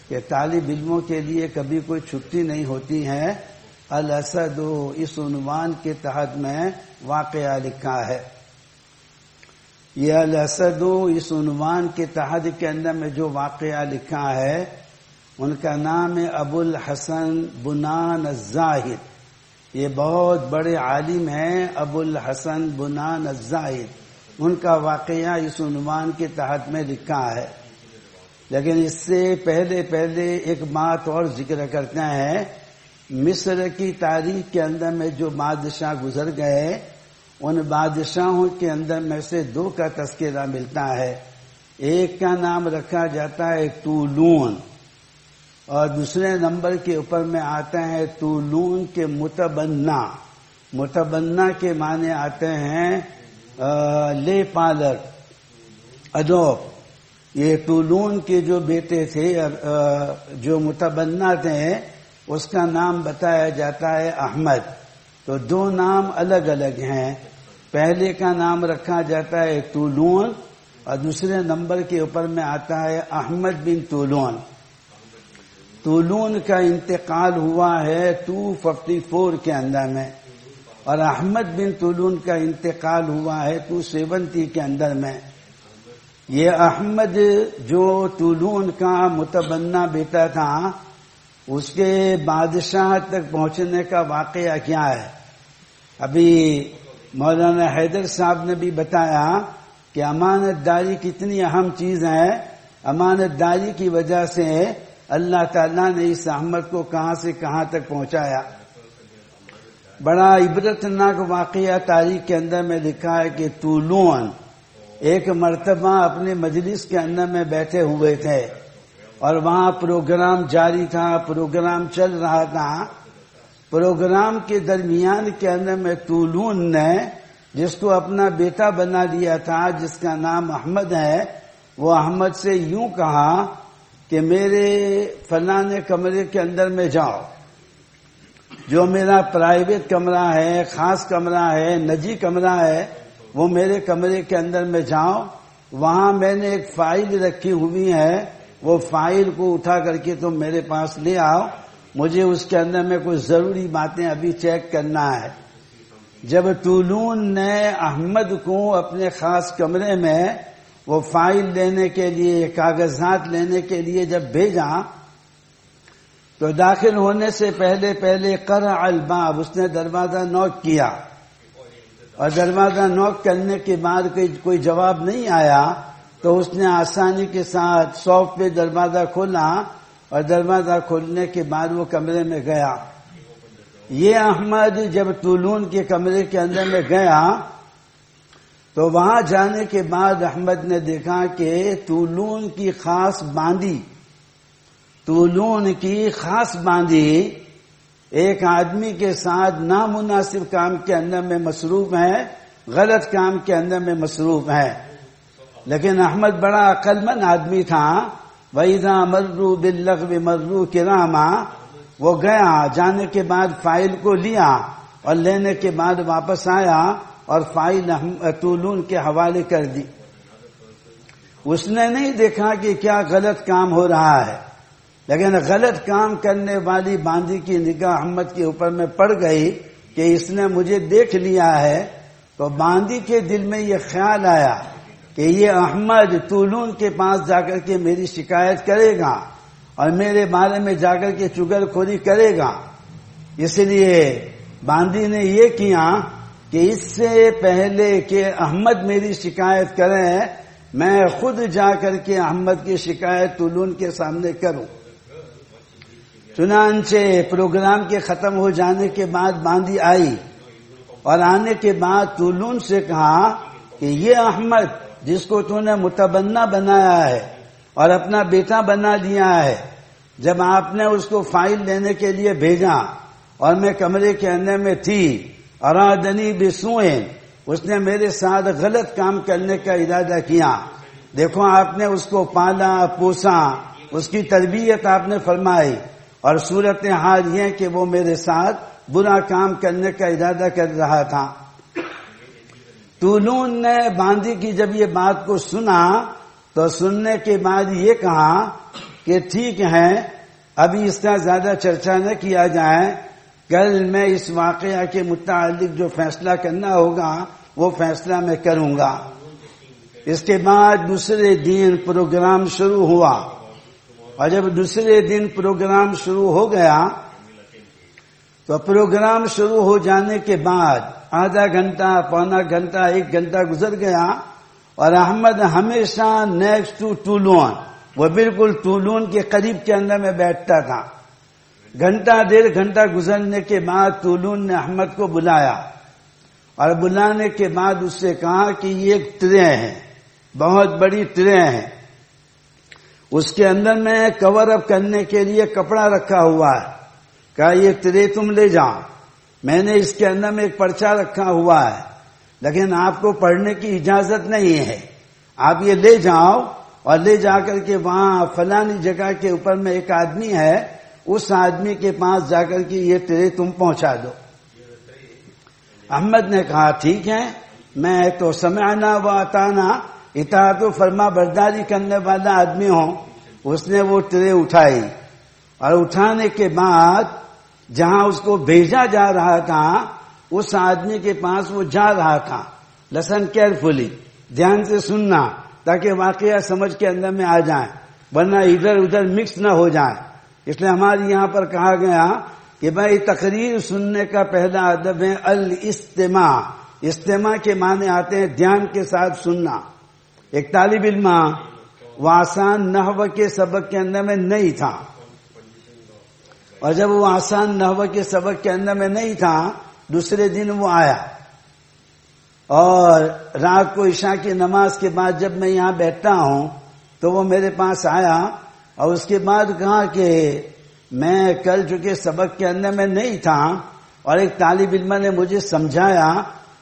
کہ طالب علموں کے لیے کبھی کوئی چھٹی نہیں ہوتی ہے۔ الاسد اس عنوان کے تحت میں واقعہ لکھا ہے۔ یہ الاسد اس عنوان کے تحت کے اندر میں جو واقعہ لکھا ہے ان کا نام ہے ابو الحسن بنان الزاہد۔ یہ بہت بڑے عالم ہیں ابو الحسن بنان الزاہد۔ ان کا واقعہ اس عنوان کے تحت میں لکھا ہے۔ لیکن اس سے پہلے پہلے ایک بات اور ذکر کرتے ہیں۔ مصر کی تاریخ کے اندر میں جو بادشاہ گزر گئے ان بادشاہوں کے اندر میں سے دو کا تذکرہ ملتا ہے۔ ایک کا نام رکھا جاتا ہے طولون۔ اور دوسرے نمبر کے اوپر میں آتے ہیں طولون کے متبنا۔ متبنا کے معنی آتے ہیں لے پالر، ادوب۔ یہ طولون کے جو بیٹے تھے جو متبنا تھے، اس کا نام بتایا جاتا ہے احمد۔ تو دو نام الگ الگ ہیں۔ پہلے کا نام رکھا جاتا ہے طولون اور دوسرے نمبر کے اوپر میں آتا ہے احمد بن طولون طولون کا انتقال ہوا ہے ٹو ففٹی فور کے اندر میں۔ اور احمد بن طولون کا انتقال ہوا ہے ٹو سیونٹی کے اندر میں۔ یہ احمد جو طولون کا متبنہ بیٹا تھا، اس کے بادشاہ تک پہنچنے کا واقعہ کیا ہے؟ ابھی مولانا حیدر صاحب نے بھی بتایا کہ امانت داری کتنی اہم چیز ہے۔ امانت داری کی وجہ سے اللہ تعالیٰ نے اس احمد کو کہاں سے کہاں تک پہنچایا؟ بڑا عبرتناک واقعہ تاریخ کے اندر میں لکھا ہے کہ طولون ایک مرتبہ اپنے مجلس کے اندر میں بیٹھے ہوئے تھے اور وہاں پروگرام جاری تھا، پروگرام چل رہا تھا۔ پروگرام کے درمیان کے اندر میں طولون نے جس کو اپنا بیٹا بنا دیا تھا، جس کا نام احمد ہے، وہ احمد سے یوں کہا کہ میرے فلانے کمرے کے اندر میں جاؤ۔ جو میرا پرائیویٹ کمرہ ہے، خاص کمرہ ہے، نجی کمرہ ہے، وہ میرے کمرے کے اندر میں جاؤ۔ وہاں میں نے ایک فائل رکھی ہوئی ہے۔ وہ فائل کو اٹھا کر کے تم میرے پاس لے آؤ۔ مجھے اس کے اندر میں کچھ ضروری باتیں ابھی چیک کرنا ہے۔ جب طولون نے احمد کو اپنے خاص کمرے میں وہ فائل لینے کے لیے، کاغذات لینے کے لیے جب بھیجا، تو داخل ہونے سے پہلے پہلے کر الباب، اس نے دروازہ نوک کیا۔ اور دروازہ نوک کرنے کے بعد کوئی جواب نہیں آیا، تو اس نے آسانی کے ساتھ سوپ پہ دروازہ کھولا۔ اور دروازہ کھولنے کے بعد وہ کمرے میں گیا۔ یہ احمد جب طولون کے کمرے کے اندر میں گیا تو وہاں جانے کے بعد احمد نے دیکھا کہ طولون کی خاص باندھی، طولون کی خاص باندھی ایک آدمی کے ساتھ نامناسب کام کے اندر میں مصروف ہے، غلط کام کے اندر میں مصروف ہے۔ لیکن احمد بڑا عقل مند آدمی تھا۔ ویدا مرو بلغ مرو کراما وہ گیا، جانے کے بعد فائل کو لیا اور لینے کے بعد واپس آیا۔ اور فائل طولون کے حوالے کر دی۔ اس نے نہیں دیکھا کہ کیا غلط کام ہو رہا ہے، لیکن غلط کام کرنے والی باندھی کی نگاہ احمد کے اوپر میں پڑ گئی کہ اس نے مجھے دیکھ لیا ہے۔ تو باندھی کے دل میں یہ خیال آیا کہ یہ احمد طولون کے پاس جا کر کے میری شکایت کرے گا اور میرے بارے میں جا کر کے چگل خوری کرے گا۔ اس لیے باندھی نے یہ کیا کہ اس سے پہلے کہ احمد میری شکایت کرے میں خود جا کر کے احمد کی شکایت طولون کے سامنے کروں۔ چنانچہ پروگرام کے ختم ہو جانے کے بعد باندھی آئی اور آنے کے بعد طولون سے کہا کہ یہ احمد جس کو تو نے متبنا بنایا ہے اور اپنا بیٹا بنا دیا ہے، جب آپ نے اس کو فائل لینے کے لیے بھیجا اور میں کمرے کے اندر میں تھی ارادنی بسوئیں اس نے میرے ساتھ غلط کام کرنے کا ارادہ کیا۔ دیکھو، آپ نے اس کو پالا، پوسا۔ اس کی تربیت آپ نے فرمائی۔ اور صورت حال یہ کہ وہ میرے ساتھ برا کام کرنے کا ارادہ کر رہا تھا۔ طولون نے باندھی کی جب یہ بات کو سنا، تو سننے کے بعد یہ کہا کہ ٹھیک ہے، ابھی اس کا زیادہ چرچا نہ کیا جائے۔ کل میں اس واقعہ کے متعلق جو فیصلہ کرنا ہوگا، وہ فیصلہ میں کروں گا۔ اس کے بعد دوسرے دن پروگرام شروع ہوا۔ اور جب دوسرے دن پروگرام شروع ہو گیا، تو پروگرام شروع ہو جانے کے بعد آدھا گھنٹہ، پونا گھنٹہ، ایک گھنٹہ گزر گیا اور احمد ہمیشہ نیکسٹ ٹو ٹولون وہ بالکل ٹولون کے قریب کے اندر میں بیٹھتا تھا۔ گھنٹہ ڈیڑھ گھنٹہ گزرنے کے بعد طولون نے احمد کو بلایا اور بلانے کے بعد اس سے کہا کہ یہ ایک ٹرے ہے بہت بڑی ٹرے ہے اس کے اندر میں کور اپ کرنے کے لیے کپڑا رکھا ہوا ہے۔ کہا، یہ ٹرے تم لے جاؤ۔ میں نے اس کے اندر میں ایک پرچا رکھا ہوا ہے۔ لیکن آپ کو پڑھنے کی اجازت نہیں ہے۔ آپ یہ لے جاؤ اور لے جا کر کے وہاں فلانی جگہ کے اوپر میں ایک آدمی ہے۔ اس آدمی کے پاس جا کر کے یہ ٹرے تم پہنچا دو۔ احمد نے کہا، ٹھیک ہے، میں تو سمعنا و اتانا اطاعت و فرما برداری کرنے والا آدمی ہوں۔ اس نے وہ ٹرے اٹھائی۔ اور اٹھانے کے بعد جہاں اس کو بھیجا جا رہا تھا، اس آدمی کے پاس وہ جا رہا تھا۔ لسن کیئرفلی، دھیان سے سننا، تاکہ واقعہ سمجھ کے اندر میں آ جائیں، ورنہ ادھر ادھر مکس نہ ہو جائیں۔ اس لیے ہمارے یہاں پر کہا گیا کہ بھائی تقریر سننے کا پہلا ادب ہے الاستماع۔ استماع کے معنی آتے ہیں دھیان کے ساتھ سننا۔ ایک طالب علم وہ آسان نحو کے سبق کے اندر میں نہیں تھا۔ اور جب وہ آسان نحو کے سبق کے اندر میں نہیں تھا، دوسرے دن وہ آیا۔ اور رات کو عشاء کی نماز کے بعد جب میں یہاں بیٹھتا ہوں، تو وہ میرے پاس آیا۔ اور اس کے بعد کہا کہ میں کل چونکہ سبق کے اندر میں نہیں تھا اور ایک طالب علم نے مجھے سمجھایا،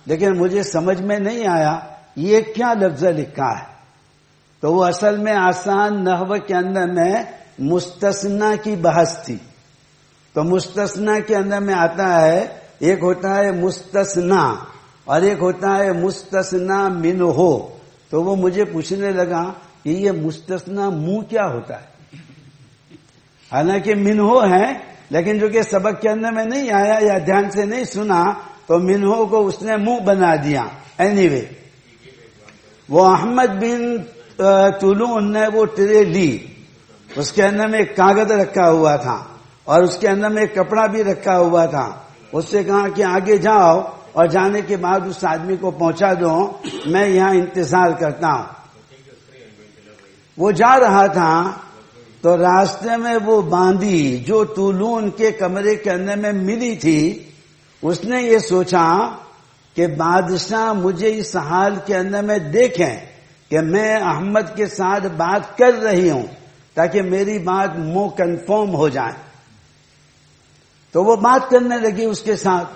لیکن مجھے سمجھ میں نہیں آیا، یہ کیا لفظ لکھا ہے؟ تو وہ اصل میں آسان نحو کے اندر میں مستثنا کی بحث تھی۔ تو مستثنا کے اندر میں آتا ہے، ایک ہوتا ہے مستثنا اور ایک ہوتا ہے مستثنا من ہو تو وہ مجھے پوچھنے لگا کہ یہ مستثنا منہ کیا ہوتا ہے؟ حالانکہ منہو ہے لیکن جو کہ سبق کے اندر میں نہیں آیا یا دھیان سے نہیں سنا تو منہو کو اس نے منہ بنا دیا۔ اینی anyway, وہ احمد بن طلون نے وہ ٹرے لی۔ اس کے اندر میں ایک کاغذ رکھا ہوا تھا اور اس کے اندر میں ایک کپڑا بھی رکھا ہوا تھا۔ اس سے کہا کہ آگے جاؤ اور جانے کے بعد اس آدمی کو پہنچا دو میں یہاں انتظار کرتا ہوں۔ وہ جا رہا تھا۔ تو راستے میں وہ باندھی جو طولون کے کمرے کے اندر میں ملی تھی، اس نے یہ سوچا کہ بادشاہ مجھے اس حال کے اندر میں دیکھیں کہ میں احمد کے ساتھ بات کر رہی ہوں تاکہ میری بات منہ کنفرم ہو جائے۔ تو وہ بات کرنے لگی اس کے ساتھ۔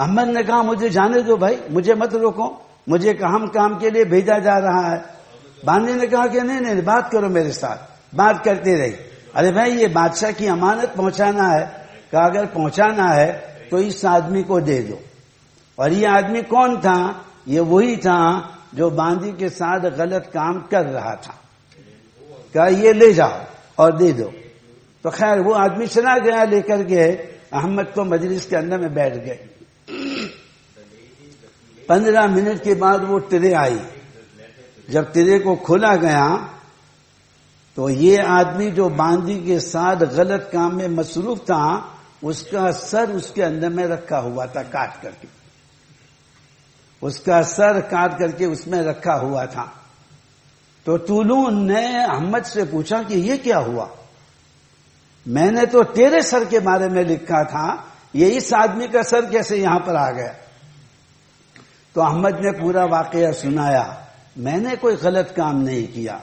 احمد نے کہا، مجھے جانے دو بھائی، مجھے مت روکو، مجھے اہم کام کے لیے بھیجا جا رہا ہے۔ باندھی نے کہا کہ نہیں نہیں، بات کرو میرے ساتھ۔ بات کرتے رہی ارے بھائی، یہ بادشاہ کی امانت پہنچانا ہے۔ کہ اگر پہنچانا ہے تو اس آدمی کو دے دو۔ اور یہ آدمی کون تھا؟ یہ وہی تھا جو باندھی کے ساتھ غلط کام کر رہا تھا۔ کہا، یہ لے جاؤ اور دے دو۔ تو خیر، وہ آدمی چلا گیا، لے کر کے احمد کو مجلس کے اندر میں بیٹھ گئے۔ پندرہ منٹ کے بعد وہ ٹرے آئی۔ جب تیرے کو کھولا گیا تو یہ آدمی جو باندھی کے ساتھ غلط کام میں مصروف تھا، اس کا سر اس کے اندر میں رکھا ہوا تھا، کاٹ کر کے۔ اس کا سر کاٹ کر کے اس میں رکھا ہوا تھا۔ تو طولون نے احمد سے پوچھا کہ یہ کیا ہوا؟ میں نے تو تیرے سر کے بارے میں لکھا تھا، یہ اس آدمی کا سر کیسے یہاں پر آ گیا؟ تو احمد نے پورا واقعہ سنایا، میں نے کوئی غلط کام نہیں کیا۔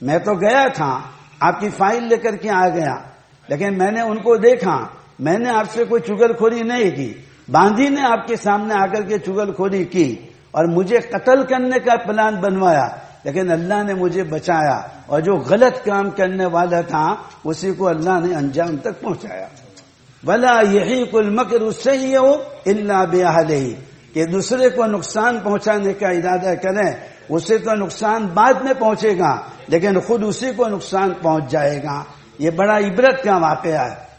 میں تو گیا تھا، آپ کی فائل لے کر کے آ گیا، لیکن میں نے ان کو دیکھا، میں نے آپ سے کوئی چگل خوری نہیں کی۔ باندھی نے آپ کے سامنے آ کر کے چگل خوری کی اور مجھے قتل کرنے کا پلان بنوایا، لیکن اللہ نے مجھے بچایا اور جو غلط کام کرنے والا تھا، اسی کو اللہ نے انجام تک پہنچایا۔ بلا یہی کل مکر اس سے ہی ہو اللہ بیاہ کہ دوسرے کو نقصان پہنچانے کا ارادہ کریں اسے تو نقصان بعد میں پہنچے گا، لیکن خود اسی کو نقصان پہنچ جائے گا۔ یہ بڑا عبرت کا واقعہ ہے۔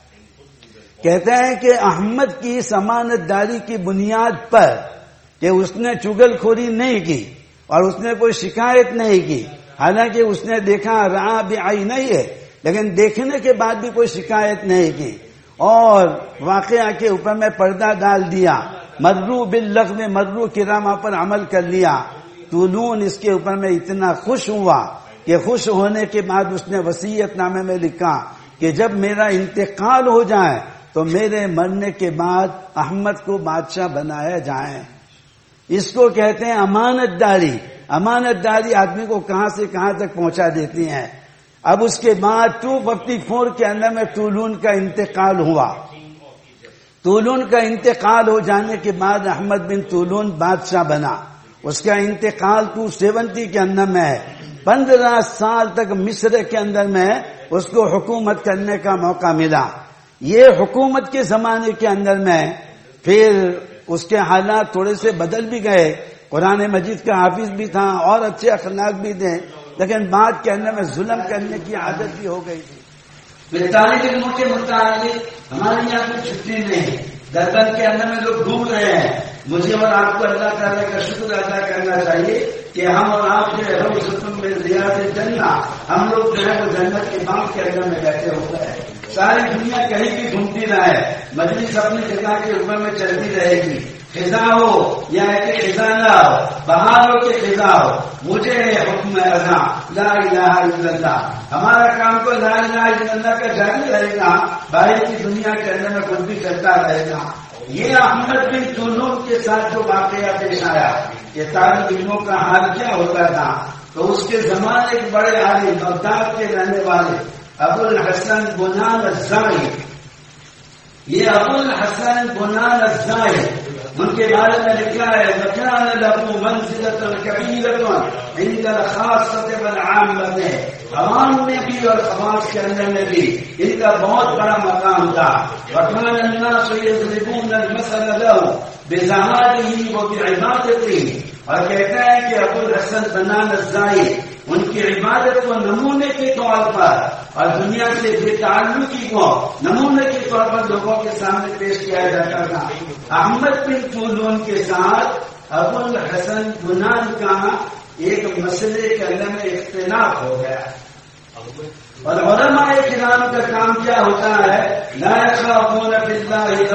کہتے ہیں کہ احمد کی سمانت داری کی بنیاد پر کہ اس نے چگل خوری نہیں کی اور اس نے کوئی شکایت نہیں کی۔ حالانکہ اس نے دیکھا راہ بھی آئی نہیں ہے، لیکن دیکھنے کے بعد بھی کوئی شکایت نہیں کی۔ اور واقعہ کے اوپر میں پردہ ڈال دیا۔ مرو بل میں مرو کرامہ پر عمل کر لیا۔ طولون اس کے اوپر میں اتنا خوش ہوا کہ خوش ہونے کے بعد اس نے وسیعت نامے میں لکھا کہ جب میرا انتقال ہو جائے تو میرے مرنے کے بعد احمد کو بادشاہ بنایا جائے۔ اس کو کہتے ہیں امانت داری۔ امانت داری آدمی کو کہاں سے کہاں تک پہنچا دیتی ہیں۔ اب اس کے بعد ٹو ففٹی فور کے اندر میں طولون کا انتقال ہوا۔ طولون کا انتقال ہو جانے کے بعد احمد بن طولون بادشاہ بنا۔ اس کا انتقال ٹو سیونٹی کے اندر میں ہے، پندرہ سال تک مصر کے اندر میں اس کو حکومت کرنے کا موقع ملا۔ یہ حکومت کے زمانے کے اندر میں پھر اس کے حالات تھوڑے سے بدل بھی گئے۔ قرآن مجید کا حافظ بھی تھا، اور اچھے اخلاق بھی تھے، لیکن بعد کے اندر میں ظلم کرنے کی عادت بھی ہو گئی۔ تھی طالب کے متعلق ہمارے یہاں کوئی چھٹی نہیں دربن کے اندر میں لوگ گھوم رہے ہیں۔ مجھے اور آپ کو اللہ تعالیٰ کا شکر ادا کرنا چاہیے کہ ہم اور آپ جو ہے، ہم سکم میں ریاض جنگا ہم لوگ جو ہے، وہ جنت کے بانپ کے اندر میں بیٹھے ہوتے ہیں۔ ساری دنیا کہیں بھی گھومتی نہ ہے۔ مجلس اپنی جگہ کے اوپر میں چلتی رہے گی۔ خزاں ہو، یا کہ خزاں نہ ہو بہار ہو کہ خزاں ہو، مجھے حکم ازاں لا الہ الا اللہ۔ ہمارا کام کو لا الہ الا اللہ کا جاری رہے گا۔ باہر کی دنیا کے اندر میں کچھ بھی چلتا رہے گا۔ یہ احمد بن جنوب کے ساتھ جو واقعہ پیش آیا یہ طالب علموں کا حال کیا ہوتا تھا، تو اس کے زمانے ایک بڑے عالم، بغداد کے رہنے والے ابو الحسن بنان الزائی۔ یہ ابو الحسن بنان الزائی ان کے بارے میں لکھا ہے بکان له منزلة كبيرة عند الخاصة والعامة. عوام میں بھی اور سماج کے اندر میں بھی ان کا بہت بڑا مقام تھا. وکان الناس يضربون المثل له بزهاده وبعبادته اور کہتا ہے کہ ابو الحسن بنان الزائی ان کی عبادت کو نمونے کے طور پر اور دنیا سے بے تعلقی کو نمونے کے طور پر لوگوں کے سامنے پیش کیا جاتا تھا۔ احمد بن طولون کے ساتھ ابو الحسن گنان کا ایک مسئلے کے اندر میں اختلاف ہو گیا۔ اور علماء کرام کا کام کیا ہوتا ہے؟ لا يخافون بالله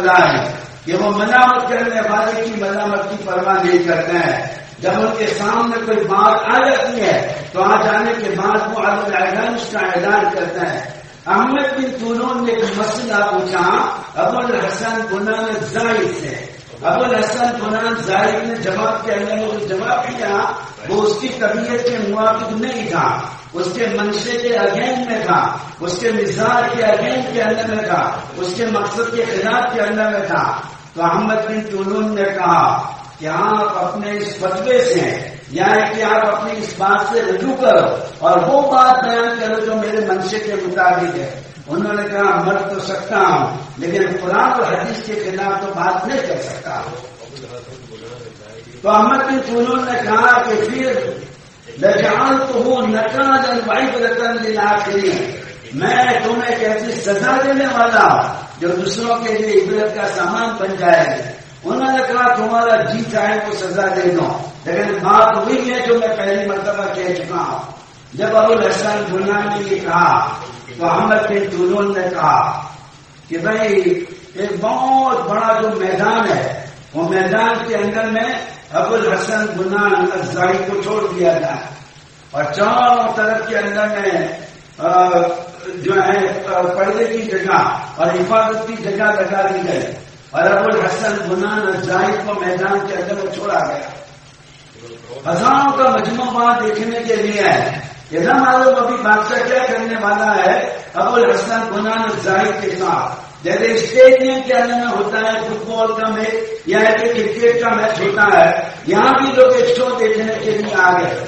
لائم کہ وہ ملامت کرنے والے کی ملامت کی پرواہ نہیں کرتے ہیں۔ جب ان کے سامنے کوئی بات آ جاتی ہے، تو آ جانے کے بعد وہ اعلان اس کا اعلان کرتا ہے۔ احمد بن طولون نے ایک مسئلہ پوچھا، ابو الحسن گنان زائد سے۔ ابو الحسن گنان زائد نے جواب کے اندر میں جواب کیا، وہ اس کی طبیعت کے موافق نہیں تھا۔ اس کے منشے کے اگین میں تھا۔ اس کے مزاج کے اگین کے اندر میں تھا۔ اس کے مقصد کے خلاف کے اندر میں تھا۔ تو احمد بن طولون نے کہا کہ آپ اپنے اس فتوے سے یعنی کہ آپ اپنی اس بات سے رجوع کرو۔ اور وہ بات بیان کرو جو میرے منشے کے مطابق ہے۔ انہوں نے کہا، مر تو سکتا ہوں، لیکن قرآن اور حدیث کے خلاف تو بات نہیں کر سکتا۔ تو احمد بن چولون نے کہا کہ پھر لجان تو ہوں نقان واحد رتن للآخرین۔ میں تمہیں کیسی سزا دینے والا ہوں جو دوسروں کے لیے عبرت کا سامان بن جائے۔ گا انہوں نے کہا، تمہارا جی چاہے وہ سزا دے دو. لیکن بات وہی ہے جو میں پہلی مرتبہ کہہ چکا ہوں۔ جب ابو الحسن گنان نے یہ کہا، تو احمد بن طولون نے کہا کہ بھائی، ایک بہت بڑا جو میدان ہے، وہ میدان کے اندر میں ابو الحسن گنان ازائی کو چھوڑ دیا جائے اور چاروں طرف کے اندر میں جو ہے پردے کی جگہ اور حفاظت کی جگہ لگا دی گئی۔ اور ابو الحسن گنان زاہد کو میدان کے اندر میں چھوڑا گیا۔ ہزاروں کا مجموعہ وہاں دیکھنے کے لیے ہے۔ یہ نہ معلوم ابھی بادشاہ کیا کرنے والا ہے ابو الحسن گنان زاہد کے ساتھ۔ جیسے اسٹیڈیم کے اندر میں ہوتا ہے، فٹ بال کا میچ یا کرکٹ کا میچ ہوتا ہے، یہاں بھی لوگ ایک شو دیکھنے کے لیے آ گئے۔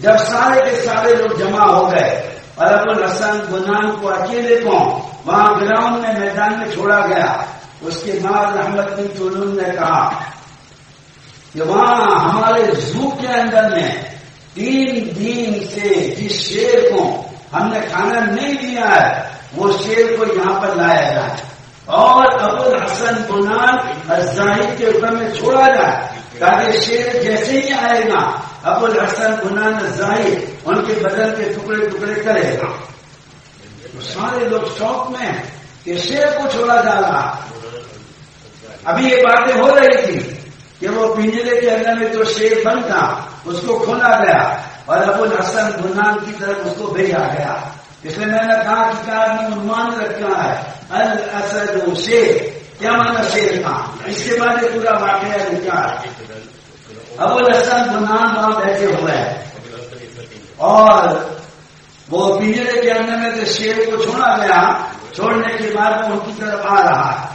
جب سارے کے سارے لوگ جمع ہو گئے اور ابو الحسن گنان کو اکیلے کو وہاں گراؤنڈ میں میدان میں چھوڑا گیا۔ اس کے بعد احمد بن چولون نے کہا کہ وہاں ہمارے زو کے اندر میں تین دن سے جس شیر کو ہم نے کھانا نہیں دیا ہے، وہ شیر کو یہاں پر لایا جائے اور ابو الحسن گنان ظاہر کے اوپر میں چھوڑا جائے تاکہ شیر جیسے ہی آئے گا، ابو الحسن گنان ظاہر ان کے بدن کے ٹکڑے ٹکڑے کرے گا۔ سارے لوگ شوق میں کہ شیر کو چھوڑا جا رہا۔ ابھی یہ باتیں ہو رہی تھی کہ وہ پنجرے کے اندر میں جو شیر بن تھا، اس کو کھولا گیا اور ابو الحسن گنان کی طرف اس کو بھیجا گیا۔ اس لیے میں نے کہا کہ کار عنوان رکھا ہے؟ الاسد شیر۔ کیا مانا شیر تھا؟ اس کے بعد یہ پورا واقعہ لکھا ہے؟ ابو الحسن گنان وہاں بیٹھے ہوئے ہیں۔ اور وہ پنجرے کے اندر میں جو شیر کو چھوڑا گیا چھوڑنے کے بعد وہ ان کی طرف آ رہا ہے۔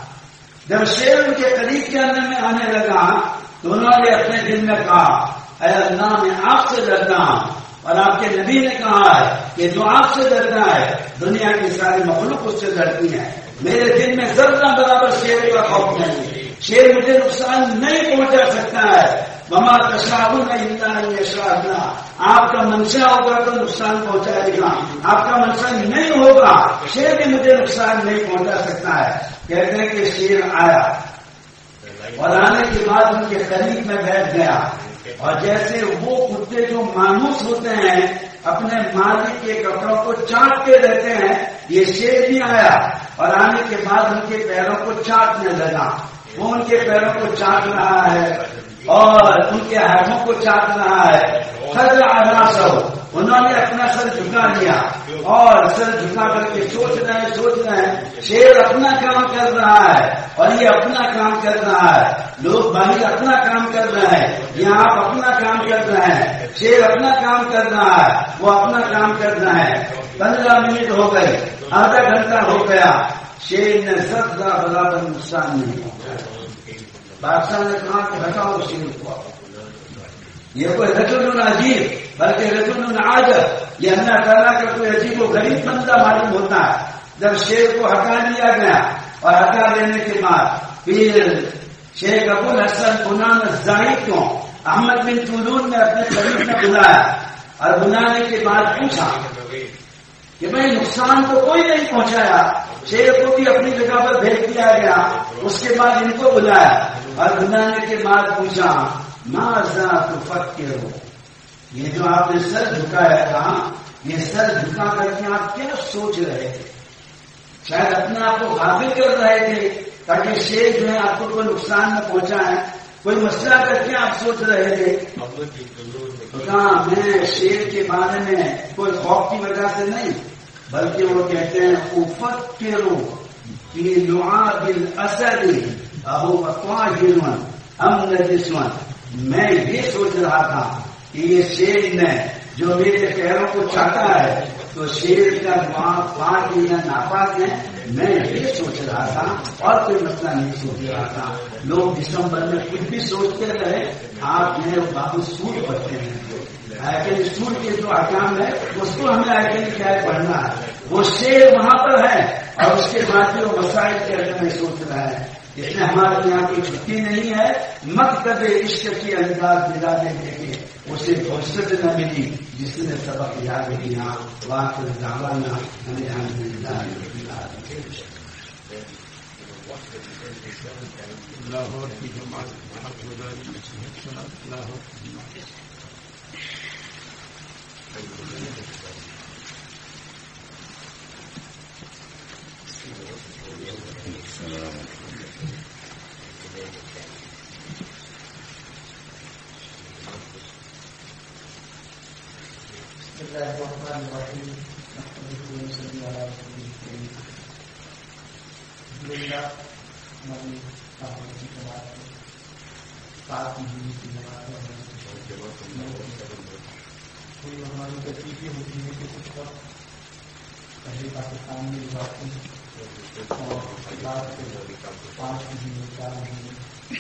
جب شیر ان کے قریب کے اندر میں آنے لگا، تو انہوں نے اپنے دل میں کہا، اے اللہ، میں آپ سے ڈرتا ہوں۔ اور آپ کے نبی نے کہا ہے کہ جو آپ سے ڈرتا ہے، دنیا کی ساری مخلوق اس سے ڈرتی ہے۔ میرے دل میں ذرا برابر شیر کا خوف نہیں شیر مجھے نقصان نہیں پہنچا سکتا ہے۔ مما کشاہوں نہیں شاہنا آپ کا منشا ہوگا تو نقصان پہنچائے گا۔ آپ کا منشا نہیں ہوگا شیر بھی مجھے نقصان نہیں پہنچا سکتا ہے۔ کہتے ہیں کہ شیر آیا۔ اور آنے کے بعد ان کے قریب میں بیٹھ گیا۔ اور جیسے وہ کتے جو مانوس ہوتے ہیں، اپنے مالک کے کپڑوں کو چاٹتے رہتے ہیں، یہ شیر بھی آیا۔ اور آنے کے بعد ان کے پیروں کو چاٹنے لگا۔ وہ ان کے پیروں کو چاٹ رہا ہے اور ان کے ہاتھوں کو چاٹ رہا ہے۔ سر آنا انہوں نے اپنا سر جھکا لیا اور سر جھکا کر کے سوچ رہے ہیں، سوچ رہے ہیں، شیر اپنا کام کر رہا ہے اور یہ اپنا کام کر رہا ہے۔ لوگ باہر اپنا کام کر رہے ہیں، یہاں آپ اپنا کام کر رہے ہیں۔ شیر اپنا کام کر رہا ہے، وہ اپنا کام کر رہا ہے۔ پندرہ منٹ ہو گئے، آدھا گھنٹہ ہو گیا۔ شیر نے سب کا برابر نقصان نہیں پہنچایا بادشاہ نے کہا کہ ہٹاؤ شیر کو۔ یہ کوئی رجل عجیب بلکہ رجل عاجب یہ اللہ تعالیٰ کا کوئی عجیب و غریب بندہ معلوم ہوتا ہے۔ جب شیر کو ہٹا لیا گیا اور ہٹا لینے کے بعد پھر شیخ ابو الحسن بنان زاہد کو احمد بن طولون نے اپنے قریب میں بلایا اور بلانے کے بعد پوچھا کہ بھائی نقصان تو کوئی نہیں پہنچایا شیر کو بھی اپنی جگہ پر بھیج دیا گیا، اس کے بعد ان کو بلایا۔ اور بلانے کے بعد پوچھا ماں تو فک کے ہو یہ جو آپ نے سر جھکایا تھا، یہ سر جھکا کر کے آپ کیا سوچ رہے تھے؟ شاید اپنے آپ کو حاصل کر رہے تھے، تاکہ شیر جو ہے آپ کو کوئی نقصان نہ پہنچا ہے کوئی مسئلہ کر کے آپ سوچ رہے تھے؟ ہاں میں شیر کے بارے میں کوئی خوف کی وجہ سے نہیں، بلکہ وہ کہتے ہیں افت کے رو بل اصل ابو بکواں گرمن ہم دشمن میں یہ سوچ رہا تھا کہ یہ شیر نے جو میرے پیروں کو چاہتا ہے، تو شیر کا پانچ یا ناپاک ہے میں یہ سوچ رہا تھا اور کوئی مسئلہ نہیں سوچ رہا تھا۔ لوگ دسمبر میں کچھ بھی سوچتے رہے، آپ جو ہے بابو سوٹ پڑھتے ہیں۔ آئیکل اسکول کے جو احکام ہے اس کو ہمیں آئیکل کیا پڑھنا ہے۔ وہ شیر وہاں پر ہے اور اس کے بعد جو مسائل کے اندر میں سوچ رہا ہے۔ اس میں ہمارے یہاں کی چھٹی نہیں ہے۔ مکتب عشق کی انداز ملا وسيد وسيدنا به بسنة تبقي عبدنا وآخر دعوانا أن الحمد لله رب العالمين. الله في جمعة الحق وذلك الصلاة الله في جمعة السلام عليكم الرحمن الرحيم نحمده رسوله الحمد ہماری تعاون کی جماعت میں سات مہینے کی جماعت میں کوئی ہماری تکلیف ہوتی ہے کہ کچھ وقت پہلے پاکستان میں بات پانچ مہینے چار مہینے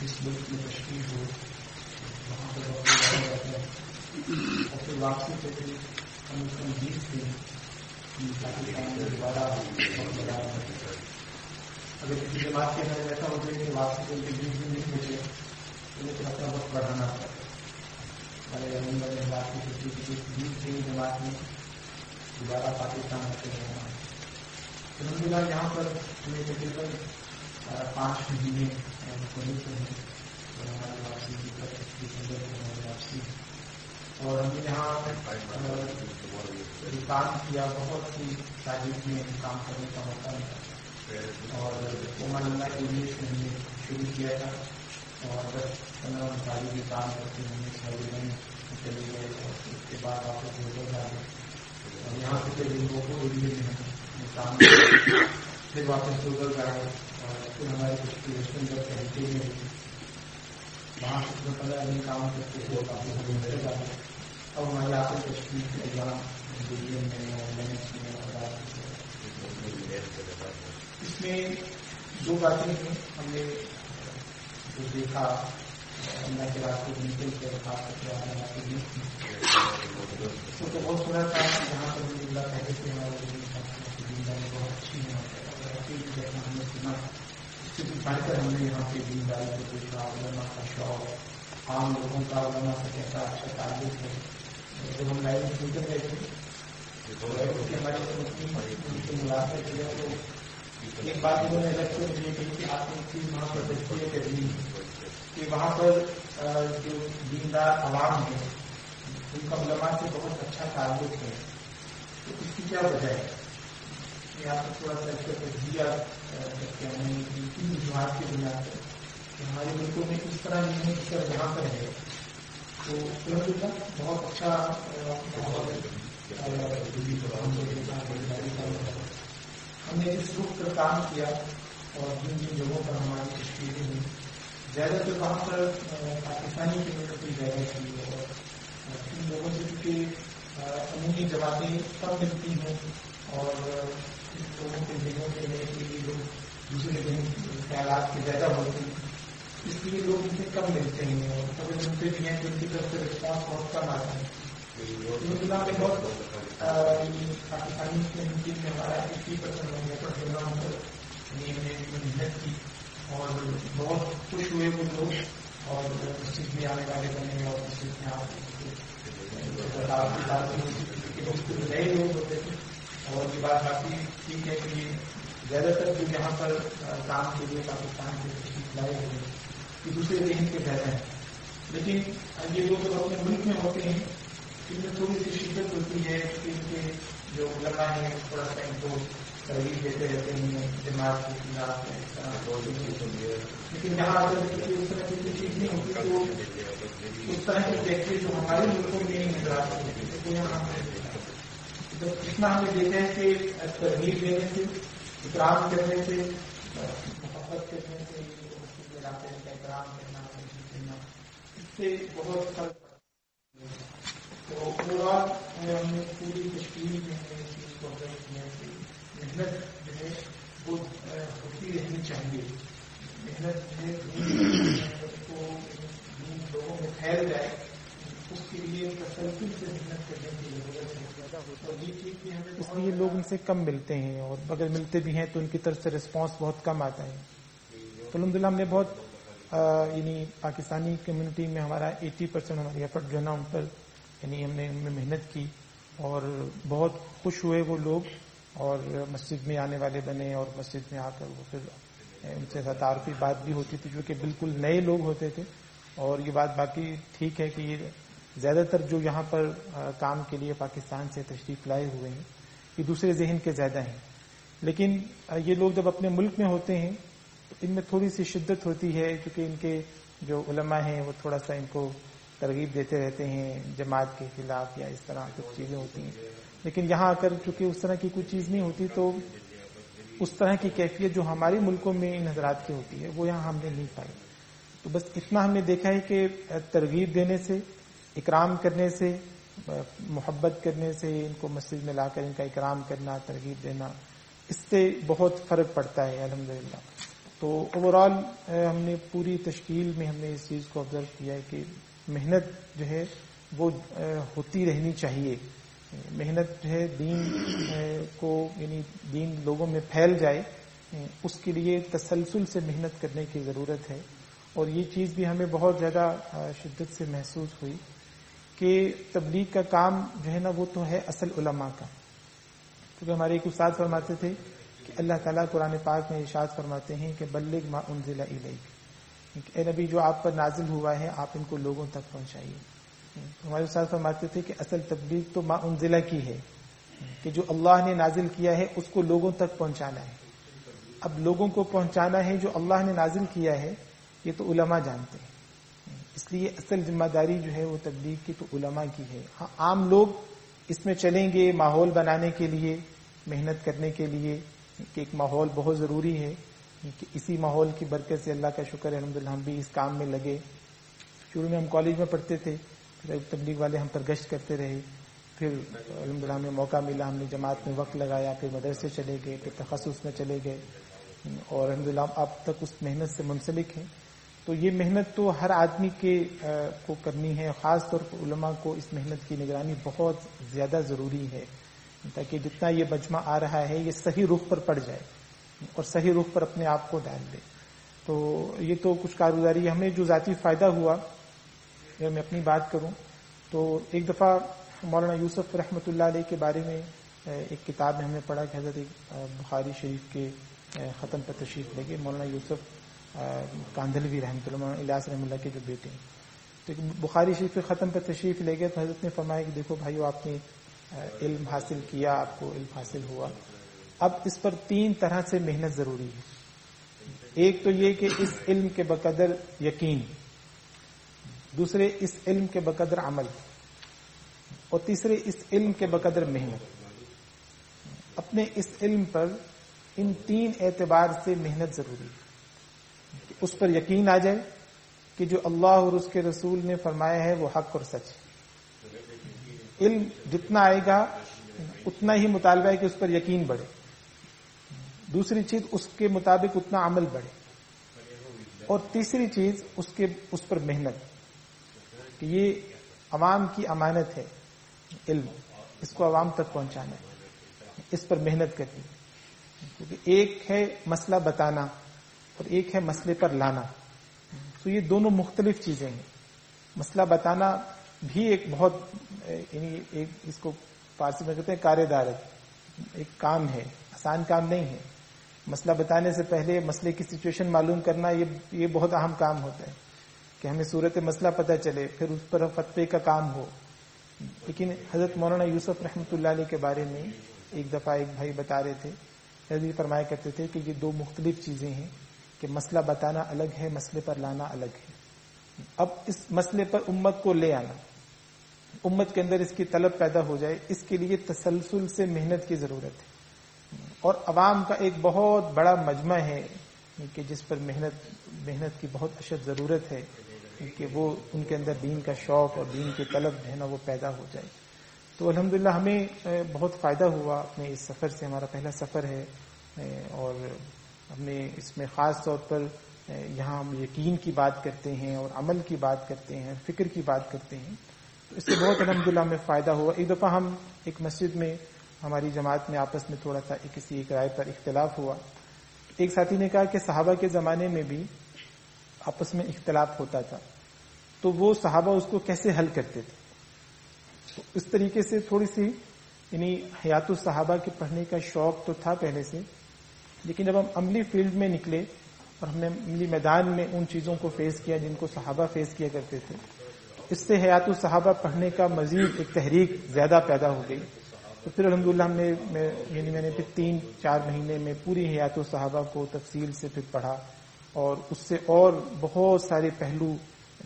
اس ملک میں تشکیل ہو وہاں پر وقت ہے پھر واپسی پہ بھی ہم اس کو جیت تھے پاکستان میں دوبارہ اگر کسی جماعت کے اندر ایسا ہو جائے کہ واپسی پہ بیچ بھی نہیں بچے تو لیکن اپنا وقت بڑھانا پڑتا ہے ہمارے نے بات کی چھٹی کی جیت تھی جماعت میں دوبارہ پاکستان آتے رہنا الحمد للہ یہاں پر ہمیں تقریباً پانچ مہینے ہماری واپسی کی واپسی اور ہم نے یہاں کام کیا بہت سی تعلیم میں کام کرنے کا موقع ملا۔ اور عمر اللہ کے لیے ہم نے شروع کیا تھا۔ اور دس پندرہ تعلیم کام کرتے ہم نے سہولت چلے گئے اور اس کے بعد واپس گھر جا گئے اور یہاں سے پھر لوگوں کو ایریے میں ہم کام پھر واپس گھر جائے اور پھر ہمارے کچھ ٹورسٹ کہتے ہیں۔ وہاں سے پندرہ دن کام کرتے تھے کافی گھر جاتے اور ہماری آپ کو تشکیل کے ایگزام دلی میں اس میں دو باتیں ہیں ہم نے جو دیکھا اللہ کے راستے نکل کے خاص کر کے اللہ کے لیے تو بہت سنا تھا جہاں پر مجھے اللہ پہلے سے ہمارے دینداری بہت اچھی ہے ہم نے سنا اس سے بھی بڑھ کر ہم نے یہاں پہ دینداری کو دیکھا علما کا شوق عام لوگوں کا علما سے کیسا اچھا تعلق ہے جب ہم لائن میں گئے تھے ملاقات کیا تو ایک بات انہوں نے الگ سے کہی کہ آپ نے چیز وہاں پر ہے جی، کہ وہاں پر جو دیندار عوام ہے ان کا علماء سے بہت اچھا تعلق ہے۔ تو اس کی کیا وجہ ہے؟ میں آپ کو تھوڑا سا اس کا تجزیہ کرتے ہیں وجوہات کی بنیاد پر، کہ ہمارے ملکوں میں اس طرح نہیں ہے جس طرح یہاں پر ہے۔ تو اچھا، بہت اچھا ہم نے اس رخ پر کام کیا اور جن جن جگہوں پر ہماری تشکیلیں ہوئی، زیادہ تر وہاں پر پاکستانی کمیونٹی زیادہ تھی اور ان لوگوں سے چونکہ عمومی جماعتیں کم ملتی ہیں اور ان لوگوں کے دنوں کے لیے لوگ دوسرے دن خیالات کے زیادہ ہوتے ہیں اس لیے لوگ ان سے کم ملتے ہیں اور کبھی ملتے بھی ہیں تو ان کی طرف سے رسپانس بہت کم آتا ہے میں بہت پاکستانی میں ہمارا ایٹی پرسینٹ ہو گیا محنت کی اور بہت خوش ہوئے وہ لوگ اور مسجد میں آنے والے بنے اور مسجد میں نئے لوگ ہوتے تھے اور یہ بات کافی ٹھیک ہے کہ زیادہ تر جو یہاں پر کام کے لیے پاکستان کے لائے ہوئے یہ دوسرے ذہن کے پیدا ہیں۔ لیکن یہ لوگ جب اپنے ملک میں ہوتے ہیں۔ ان میں تھوڑی سی شدت ہوتی ہے کہ ان کے جو لگا ہے تھوڑا سا ان کو ترغیب دیتے رہتے ہیں دماغ کے خلاف لیکن جہاں اگر اس طرح کی کوئی چیز نہیں ہوتی تو اس طرح کی دیکھتے جو ہمارے ملکوں میں نہیں نظر آتے اتنا ہم نے دیکھا ہے کہ ترغیب دینے سے، اکرام کرنے سے، محبت کرنے سے علاقے کا احترام کرنا، اس سے بہت فرق تو اوور آل ہم نے پوری تشکیل میں ہم نے اس چیز کو کیا کہ محنت جو ہے وہ ہوتی رہنی چاہیے۔ محنت جو ہے کو لوگوں میں پھیل جائے، اس کے لیے تسلسل سے محنت کرنے کی ضرورت ہے۔ اس لیے لوگ ان سے کم ملتے ہیں اور اگر ملتے بھی ہیں تو ان کی طرف سے ریسپانس بہت کم آتا ہے۔ تو الحمد للہ ہم نے بہت یعنی پاکستانی کمیونٹی میں ہمارا ایٹی پرسینٹ ہماری ایفرٹ جو ہے نا، ان پر یعنی ہم نے ان میں محنت کی اور بہت خوش ہوئے وہ لوگ اور مسجد میں آنے والے بنے اور مسجد میں آ کر وہ پھر ان سے تعارفی بات بھی ہوتی تھی جو کہ بالکل نئے لوگ ہوتے تھے اور یہ بات باقی ٹھیک ہے کہ یہ زیادہ تر جو یہاں پر کام کے لیے پاکستان سے تشریف لائے ہوئے ہیں، یہ دوسرے ذہن کے زیادہ ہیں۔ لیکن یہ لوگ جب اپنے ملک میں ہوتے ہیں ان میں تھوڑی سی شدت ہوتی ہے کیونکہ ان کے جو علماء ہیں وہ تھوڑا سا ان کو ترغیب دیتے رہتے ہیں جماعت کے خلاف یا اس طرح کچھ چیزیں ہوتی ہیں۔ لیکن یہاں آ کر چونکہ اس طرح کی کوئی چیز نہیں ہوتی تو اس طرح کی کیفیت جو ہمارے ملکوں میں ان حضرات کی ہوتی ہے، وہ یہاں ہم نے نہیں پائی۔ تو بس اتنا ہم نے دیکھا ہے کہ ترغیب دینے سے، اکرام کرنے سے، محبت کرنے سے، ان کو مسجد میں لا کر ان کا اکرام کرنا، ترغیب دینا، اس سے بہت فرق پڑتا ہے الحمد تو اوور آل ہم نے پوری تشکیل میں ہم نے اس چیز کو آبزرو کیا ہے کہ محنت جو ہے وہ ہوتی رہنی چاہیے۔ محنت جو ہے دین کو یعنی دین لوگوں میں پھیل جائے اس کے لیے تسلسل سے محنت کرنے کی ضرورت ہے۔ اور یہ چیز بھی ہمیں بہت زیادہ شدت سے محسوس ہوئی کہ تبلیغ کا کام جو ہے نا وہ تو ہے اصل علماء کا۔ کیونکہ ہمارے ایک استاد فرماتے تھے کہ اللہ تعالیٰ قرآن پاک میں ارشاد فرماتے ہیں کہ بلغ ما انزل الیک۔ اے نبی جو آپ پر نازل ہوا ہے، آپ ان کو لوگوں تک پہنچائیے۔ ہمارے استاد فرماتے تھے کہ اصل تبلیغ تو ما انزلہ کی ہے۔ کہ جو اللہ نے نازل کیا ہے، اس کو لوگوں تک پہنچانا ہے۔ اب لوگوں کو پہنچانا ہے جو اللہ نے نازل کیا ہے، یہ تو علماء جانتے ہیں۔ اس لیے اصل ذمہ داری جو ہے وہ تبلیغ کی تو علماء کی ہے۔ ہاں عام لوگ اس میں چلیں گے ماحول بنانے کے لیے، محنت کرنے کے لیے۔ کہ ایک ماحول بہت ضروری ہے، کہ اسی ماحول کی برکت سے اللہ کا شکر ہے الحمد للہ ہم بھی اس کام میں لگے۔ شروع میں ہم کالج میں پڑھتے تھے، پھر تبلیغ والے ہم پر گشت کرتے رہے۔ پھر الحمد للہ ہمیں موقع ملا، ہم نے جماعت میں وقت لگایا، پھر مدرسے چلے گئے، پھر تخصص میں چلے گئے۔ اور الحمد للہ اب تک اس محنت سے منسلک ہیں۔ تو یہ محنت تو ہر آدمی کے کو کرنی ہے، خاص طور پر علماء کو اس محنت کی نگرانی بہت زیادہ ضروری ہے۔ تاکہ جتنا یہ مجمع آ رہا ہے یہ صحیح رخ پر پڑ جائے اور صحیح رخ پر اپنے آپ کو ڈال دے۔ تو یہ تو کچھ کارگزاری ہمیں جو ذاتی فائدہ ہوا اگر میں اپنی بات کروں۔ تو ایک دفعہ مولانا یوسف رحمۃ اللہ علیہ کے بارے میں ایک کتاب میں ہم نے پڑھا کہ حضرت بخاری شریف کے ختم پر تشریف لے گئے۔ مولانا یوسف کاندھلوی رحمۃ اللہ الیاس رحم اللہ کے جو بیٹے ہیں۔ تو بخاری شریف کے ختم پر تشریف لے گئے تو حضرت نے فرمایا کہ دیکھو بھائیو، آپ نے علم حاصل کیا، آپ کو علم حاصل ہوا۔ اب اس پر تین طرح سے محنت ضروری ہے۔ ایک تو یہ کہ اس علم کے بقدر یقین، دوسرے اس علم کے بقدر عمل، اور تیسرے اس علم کے بقدر محنت۔ اپنے اس علم پر ان تین اعتبار سے محنت ضروری ہے۔ کہ اس پر یقین آ جائے کہ جو اللہ اور اس کے رسول نے فرمایا ہے وہ حق اور سچ ہے۔ علم جتنا آئے گا، اتنا ہی مطالبہ ہے کہ اس پر یقین بڑھے۔ دوسری چیز، اس کے مطابق اتنا عمل بڑھے۔ اور تیسری چیز، اس کے، اس پر محنت۔ کہ یہ عوام کی امانت ہے، علم، اس کو عوام تک پہنچانا ہے۔ اس پر محنت کرنی کیونکہ ایک ہے مسئلہ بتانا اور ایک ہے مسئلے پر لانا۔ تو یہ دونوں مختلف چیزیں ہیں۔ مسئلہ بتانا بھی ایک بہت یعنی ایک اس کو فارسی میں کہتے ہیں کار دارت ایک کام ہے، آسان کام نہیں ہے۔ مسئلہ بتانے سے پہلے مسئلے کی سچویشن معلوم کرنا یہ بہت اہم کام ہوتا ہے۔ کہ ہمیں صورت مسئلہ پتہ چلے، پھر اس پر فتوے کا کام ہو۔ لیکن حضرت مولانا یوسف رحمۃ اللہ علیہ کے بارے میں ایک دفعہ ایک بھائی بتا رہے تھے۔ حضرت فرمایا کرتے تھے کہ یہ دو مختلف چیزیں ہیں کہ مسئلہ بتانا الگ ہے، مسئلے پر لانا الگ ہے۔ اب اس مسئلے پر امت کو لے آنا۔ امت کے اندر اس کی طلب پیدا ہو جائے، اس کے لیے تسلسل سے محنت کی ضرورت ہے۔ اور عوام کا ایک بہت بڑا مجمع ہے کہ جس پر محنت محنت کی بہت اشد ضرورت ہے کہ وہ ان کے اندر دین کا شوق اور دین کی طلب ہے نا وہ پیدا ہو جائے۔ تو الحمدللہ ہمیں بہت فائدہ ہوا اپنے اس سفر سے۔ ہمارا پہلا سفر ہے اور ہم نے اس میں خاص طور پر یہاں ہم یقین کی بات کرتے ہیں اور عمل کی بات کرتے ہیں، فکر کی بات کرتے ہیں۔ تو اس سے بہت الحمدللہ ہمیں فائدہ ہوا۔ ایک دفعہ ہم ایک مسجد میں، ہماری جماعت میں آپس میں تھوڑا سا کسی ایک رائے پر اختلاف ہوا۔ ایک ساتھی نے کہا کہ صحابہ کے زمانے میں بھی آپس میں اختلاف ہوتا تھا۔ تو وہ صحابہ اس کو کیسے حل کرتے تھے؟ تو اس طریقے سے تھوڑی سی یعنی حیات الصحابہ کے پڑھنے کا شوق تو تھا پہلے سے، لیکن جب ہم عملی فیلڈ میں نکلے اور ہم نے عملی میدان میں ان چیزوں کو فیس کیا جن کو صحابہ فیس کیا کرتے تھے اس سے حیات الصحابہ پڑھنے کا مزید ایک تحریک زیادہ پیدا ہو گئی۔ تو پھر الحمدللہ ہم نے یعنی میں نے پھر تین، چار مہینے میں پوری حیات الصحابہ کو تفصیل سے پھر پڑھا اور اس سے اور بہت سارے پہلو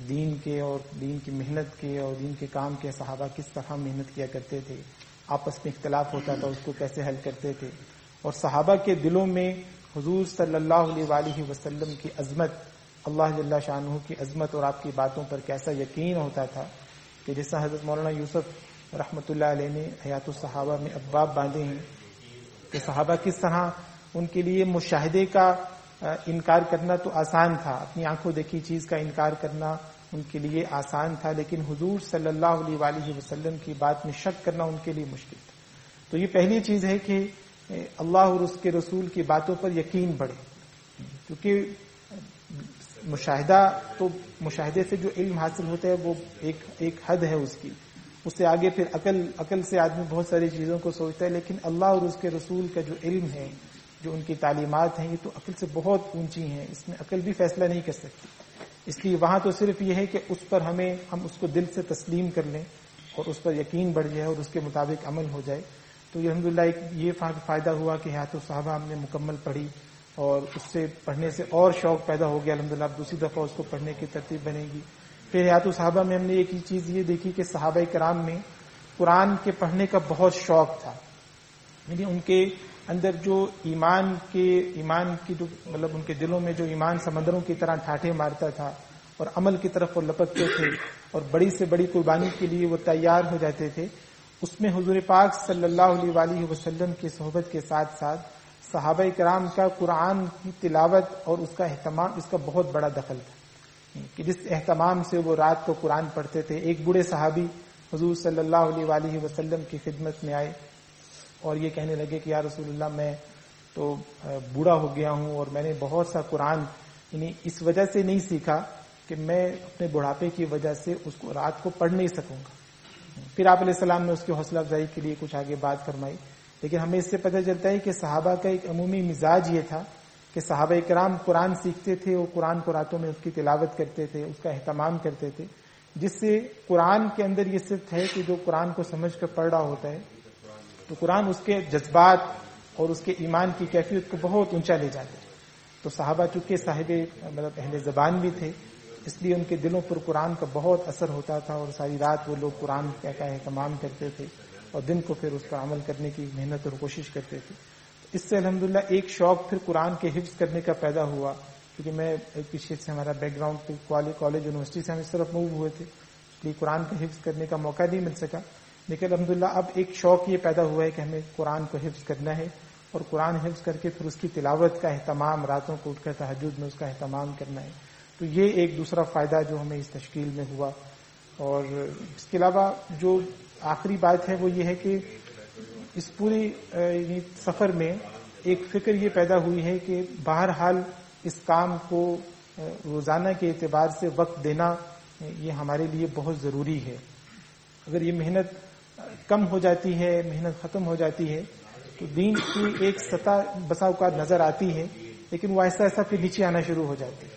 دین کے اور دین کی محنت کے اور دین کے کام کے صحابہ کس طرح محنت کیا کرتے تھے، آپس میں اختلاف ہوتا تھا، اس کو کیسے حل کرتے تھے۔ اور صحابہ کے دلوں میں حضور صلی اللہ علیہ وآلہ وسلم کی عظمت اللہ جل شاہ کی عظمت اور آپ کی باتوں پر کیسا یقین ہوتا تھا کہ جیسا حضرت مولانا یوسف رحمۃ اللہ علیہ نے حیات الصحابہ میں ابواب باندھے ہیں، کہ صحابہ کس طرح ان کے لیے مشاہدے کا انکار کرنا تو آسان تھا، اپنی آنکھوں دیکھی چیز کا انکار کرنا ان کے لیے آسان تھا، لیکن حضور صلی اللہ علیہ وآلہ وسلم کی بات میں شک کرنا ان کے لیے مشکل تھا۔ تو یہ پہلی چیز ہے کہ اللہ اور اس کے رسول کی باتوں پر یقین بڑھے، کیونکہ مشاہدہ، تو مشاہدے سے جو علم حاصل ہوتا ہے، وہ ایک ایک حد ہے اس کی۔ اس سے آگے پھر عقل عقل سے آدمی بہت ساری چیزوں کو سوچتا ہے، لیکن اللہ اور اس کے رسول کا جو علم ہے، جو ان کی تعلیمات ہیں، یہ تو عقل سے بہت اونچی ہیں۔ اس میں عقل بھی فیصلہ نہیں کر سکتی۔ اس لیے وہاں تو صرف یہ ہے کہ اس پر ہمیں، ہم اس کو دل سے تسلیم کر لیں اور اس پر یقین بڑھ جائے اور اس کے مطابق عمل ہو جائے۔ تو یہ الحمد ایک، یہ فائدہ ہوا کہ حیات الصحابہ ہم نے مکمل پڑھی۔ اور اس سے پڑھنے سے اور شوق پیدا ہو گیا الحمد للہ دوسری دفعہ اس کو پڑھنے کی ترتیب بنے گی۔ پھر حیات الصحابہ میں ہم نے ایک ہی چیز یہ دیکھی کہ صحابہ کرام میں قرآن کے پڑھنے کا بہت شوق تھا۔ یعنی ان کے اندر جو ایمان کے، ایمان کی جو مطلب ان کے دلوں میں جو ایمان سمندروں کی طرح ٹھاٹھے مارتا تھا اور عمل کی طرف وہ لپکتے تھے اور بڑی سے بڑی قربانی کے لیے وہ تیار ہو جاتے تھے، اس میں حضور پاک صلی اللہ علیہ وآلہ وسلم کی صحبت کے ساتھ ساتھ صحابہ کرام کا قرآن کی تلاوت اور اس کا اہتمام، اس کا بہت بڑا دخل تھا۔ کہ جس اہتمام سے وہ رات کو قرآن پڑھتے تھے، ایک بوڑھے صحابی حضور صلی اللہ علیہ وآلہ وسلم کی خدمت میں آئے اور یہ کہنے لگے کہ یا رسول اللہ، میں تو بوڑھا ہو گیا ہوں اور میں نے بہت سا قرآن یعنی اس وجہ سے نہیں سیکھا کہ میں اپنے بڑھاپے کی وجہ سے اس کو رات کو پڑھ نہیں سکوں گا۔ پھر آپ علیہ السلام نے اس کی حوصلہ افزائی کے لیے کچھ آگے بات فرمائی۔ لیکن ہمیں اس سے پتہ چلتا ہے کہ صحابہ کا ایک عمومی مزاج یہ تھا کہ صحابہ کرام قرآن سیکھتے تھے وہ قرآن کو راتوں میں اس کی تلاوت کرتے تھے، اس کا اہتمام کرتے تھے، جس سے قرآن کے اندر یہ صرف ہے کہ جو قرآن کو سمجھ کر پڑھ رہا ہوتا ہے، تو قرآن اس کے جذبات اور اس کے ایمان کی کیفیت کو بہت اونچا لے جاتے تو صحابہ چونکہ صاحب مطلب اہل زبان بھی تھے، اس لیے ان کے دلوں پر قرآن کا بہت اثر ہوتا تھا اور ساری رات وہ لوگ قرآن کا اہتمام کرتے تھے۔ اور دن کو پھر اس پر عمل کرنے کی محنت اور کوشش کرتے تھے۔ اس سے الحمدللہ ایک شوق پھر قرآن کے حفظ کرنے کا پیدا ہوا، کیونکہ میں پیچھے سے ہمارا بیک گراؤنڈ کالج یونیورسٹی سے ہم اس طرف موو ہوئے تھے، اس لیے قرآن کا حفظ کرنے کا موقع نہیں مل سکا۔ لیکن الحمدللہ اب ایک شوق یہ پیدا ہوا ہے کہ ہمیں قرآن کو حفظ کرنا ہے اور قرآن حفظ کر کے پھر اس کی تلاوت کا اہتمام، راتوں کو اٹھ کر تحجد میں اس کا اہتمام کرنا ہے۔ تو یہ ایک دوسرا فائدہ جو ہمیں اس تشکیل میں ہوا۔ اور اس کے علاوہ جو آخری بات ہے وہ یہ ہے کہ اس پوری سفر میں ایک فکر یہ پیدا ہوئی ہے کہ بہرحال اس کام کو روزانہ کے اعتبار سے وقت دینا یہ ہمارے لیے بہت ضروری ہے۔ اگر یہ محنت کم ہو جاتی ہے، محنت ختم ہو جاتی ہے، تو دین کی ایک سطح بسا اوقات نظر آتی ہے، لیکن وہ ایسا ایسا پھر نیچے آنا شروع ہو جاتی ہے۔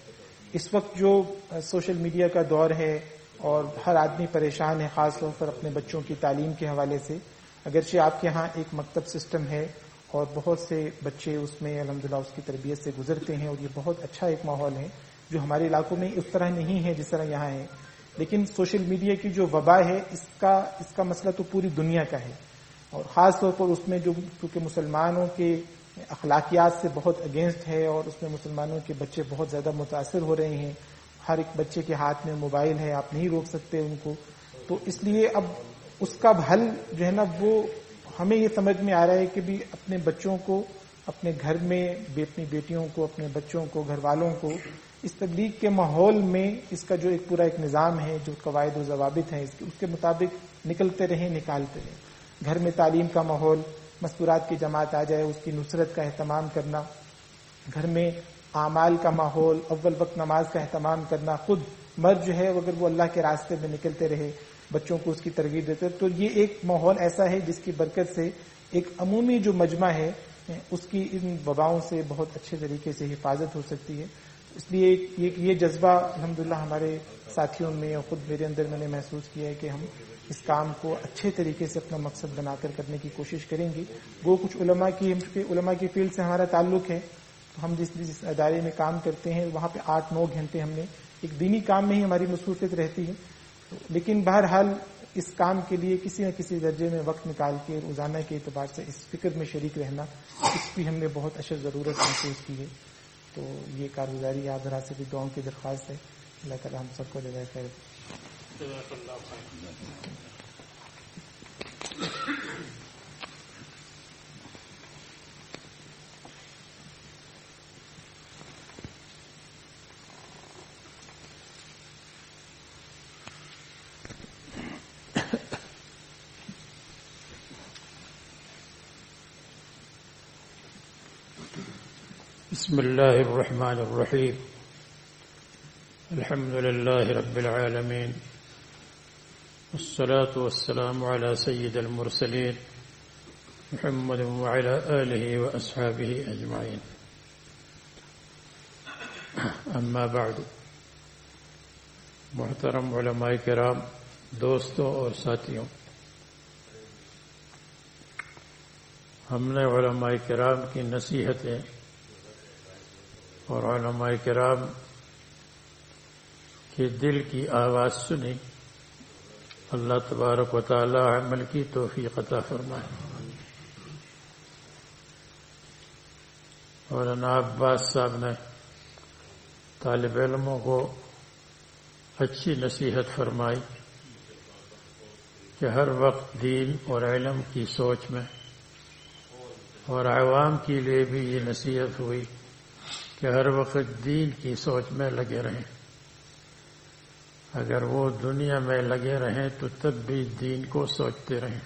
اس وقت جو سوشل میڈیا کا دور ہے اور ہر آدمی پریشان ہے، خاص طور پر اپنے بچوں کی تعلیم کے حوالے سے۔ اگرچہ آپ کے ہاں ایک مکتب سسٹم ہے اور بہت سے بچے اس میں الحمدللہ اس کی تربیت سے گزرتے ہیں اور یہ بہت اچھا ایک ماحول ہے جو ہمارے علاقوں میں اس طرح نہیں ہے جس طرح یہاں ہے۔ لیکن سوشل میڈیا کی جو وبا ہے، اس کا اس کا مسئلہ تو پوری دنیا کا ہے۔ اور خاص طور پر اس میں جو، کیونکہ مسلمانوں کے اخلاقیات سے بہت اگینسٹ ہے اور اس میں مسلمانوں کے بچے بہت زیادہ متاثر ہو رہے ہیں۔ ہر ایک بچے کے ہاتھ میں موبائل ہے، آپ نہیں روک سکتے ان کو۔ تو اس لیے اب اس کا حل جو ہے نا، وہ ہمیں یہ سمجھ میں آ رہا ہے کہ بھی اپنے بچوں کو، اپنے گھر میں اپنی بیٹیوں کو، اپنے بچوں کو، گھر والوں کو اس تبلیغ کے ماحول میں اس کا جو ایک پورا ایک نظام ہے، جو قواعد و ضوابط ہیں اس کے مطابق نکلتے رہیں، نکالتے رہیں۔ گھر میں تعلیم کا ماحول، مستورات کی جماعت آ جائے، اس کی نصرت کا اہتمام کرنا۔ گھر میں اعمال کا ماحول، اول وقت نماز کا اہتمام کرنا خود مرد جو ہے اگر وہ اللہ کے راستے میں نکلتے رہے، بچوں کو اس کی ترغیب دیتے، تو یہ ایک ماحول ایسا ہے جس کی برکت سے ایک عمومی جو مجمع ہے، اس کی ان وباؤں سے بہت اچھے طریقے سے حفاظت ہو سکتی ہے۔ اس لیے یہ جذبہ الحمدللہ ہمارے ساتھیوں میں اور خود میرے اندر میں نے محسوس کیا ہے کہ ہم اس کام کو اچھے طریقے سے اپنا مقصد بنا کر کرنے کی کوشش کریں گے۔ وہ کچھ علماء کی علماء کی فیلڈ سے ہمارا تعلق ہے۔ ہم جس جس ادارے میں کام کرتے ہیں، وہاں پہ آٹھ نو گھنٹے ہم نے ایک دینی کام میں ہی ہماری مصروفیت رہتی ہے۔ لیکن بہرحال اس کام کے لیے کسی نہ کسی درجے میں وقت نکال کے روزانہ کے اعتبار سے اس فکر میں شریک رہنا، اس کی ہم نے بہت اشد ضرورت محسوس کی ہے۔ تو یہ کارگزاری یاد رہا سے بھی دعاؤں کی درخواست ہے۔ اللہ تعالیٰ ہم سب کو جگہ کرے بسم الله الرحمن الرحيم. الحمد لله رب العالمين. والصلاة والسلام على سيد المرسلين محمد وعلى آله وأصحابه أجمعين. أما بعد. محترم علماء کرام دوستوں اور ساتھیوں ہم نے علماء کرام کی نصیحتیں اور علماء کرام کے دل کی آواز سنی اللہ تبارک و تعالی عمل کی توفیق عطا فرمائے۔ اور عباس صاحب نے طالب علموں کو اچھی نصیحت فرمائی کہ ہر وقت دین اور علم کی سوچ میں اور عوام کے لیے بھی یہ نصیحت ہوئی۔ کہ ہر وقت دین کی سوچ میں لگے رہیں۔ اگر وہ دنیا میں لگے رہیں تو تب بھی دین کو سوچتے رہیں۔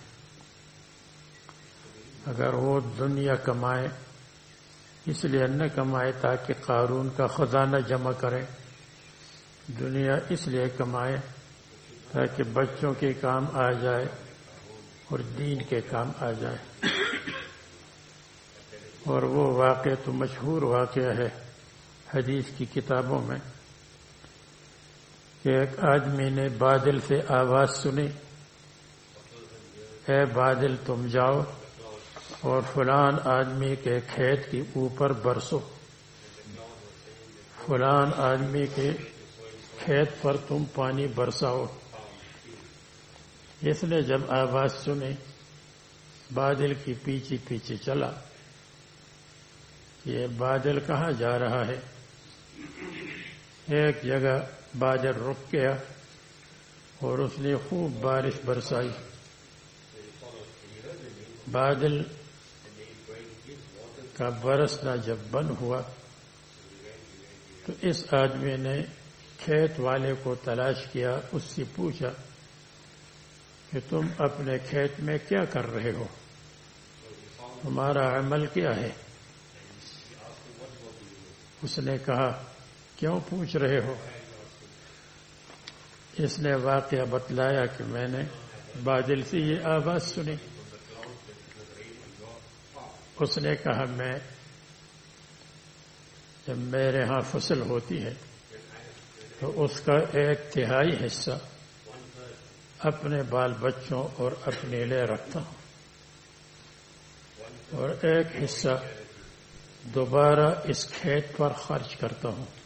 اگر وہ دنیا کمائے، اس لیے نہ کمائے تاکہ قارون کا خزانہ جمع کرے۔ دنیا اس لیے کمائے تاکہ بچوں کے کام آ جائے اور دین کے کام آ جائے۔ اور وہ واقعہ تو مشہور واقعہ ہے۔ حدیث کی کتابوں میں کہ ایک آدمی نے بادل سے آواز سنی، اے بادل تم جاؤ اور فلان آدمی کے کھیت کے اوپر برسو۔ فلان آدمی کے کھیت پر تم پانی برساؤ۔ اس نے جب آواز سنی، بادل کی پیچھے پیچھے چلا۔ یہ بادل کہاں جا رہا ہے؟ ایک جگہ بادل رک گیا اور اس نے خوب بارش برسائی۔ بادل کا برسنا جب بند ہوا تو اس آدمی نے کھیت والے کو تلاش کیا، اس سے پوچھا کہ تم اپنے کھیت میں کیا کر رہے ہو؟ تمہارا عمل کیا ہے؟ اس نے کہا کیوں پوچھ رہے ہو؟ اس نے واقعہ بتلایا کہ میں نے بادل سے یہ آواز سنی۔ اس نے کہا، میں جب میرے ہاں فصل ہوتی ہے تو اس کا ایک تہائی حصہ اپنے بال بچوں اور اپنے لیے رکھتا ہوں۔ اور ایک حصہ دوبارہ اس کھیت پر خرچ کرتا ہوں۔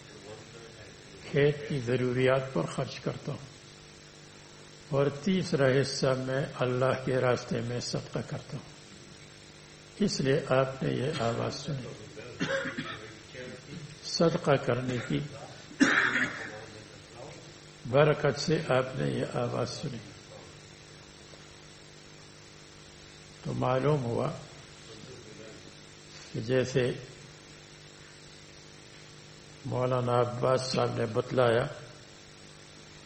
کھیت کی ضروریات پر خرچ کرتا ہوں۔ اور تیسرا حصہ میں اللہ کے راستے میں صدقہ کرتا ہوں۔ اس لیے آپ نے یہ آواز سنی۔ صدقہ کرنے کی برکت سے آپ نے یہ آواز سنی۔ تو معلوم ہوا کہ جیسے مولانا عباس صاحب نے بتلایا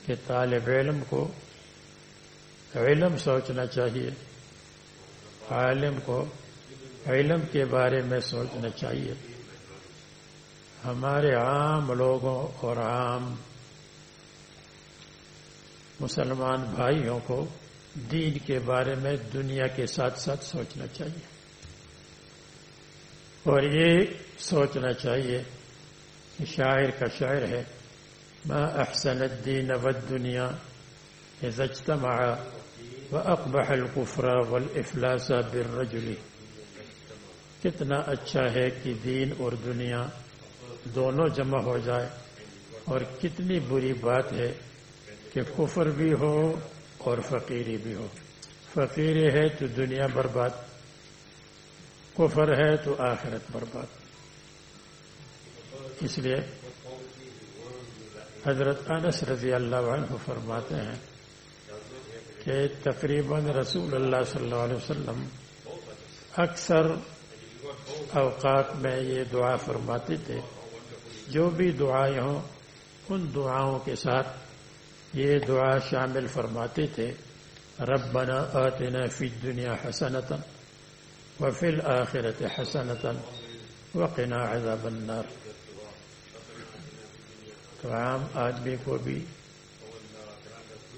کہ طالب علم کو علم سوچنا چاہیے، عالم کو علم کے بارے میں سوچنا چاہیے۔ ہمارے عام لوگوں اور عام مسلمان بھائیوں کو دین کے بارے میں دنیا کے ساتھ ساتھ سوچنا چاہیے۔ اور یہ سوچنا چاہیے شاعر کا شاعر ہے۔ ما احسن الدین والدنیا اذا اجتمع واقبح الكفر والافلاس بالرجل۔ کتنا اچھا ہے کہ دین اور دنیا دونوں جمع ہو جائے۔ اور کتنی بری بات ہے کہ کفر بھی ہو اور فقیری بھی ہو۔ فقیری ہے تو دنیا برباد، کفر ہے تو آخرت برباد۔ اس لیے حضرت انس رضی اللہ عنہ فرماتے ہیں کہ تقریباً رسول اللہ صلی اللہ علیہ وسلم اکثر اوقات میں یہ دعا فرماتے تھے۔ جو بھی دعائیں ہوں، ان دعاؤں کے ساتھ یہ دعا شامل فرماتے تھے۔ ربنا آتنا فی الدنیا حسنتا وفی الآخرت حسنتا وقنا عذاب النار۔ تو عام آدمی کو بھی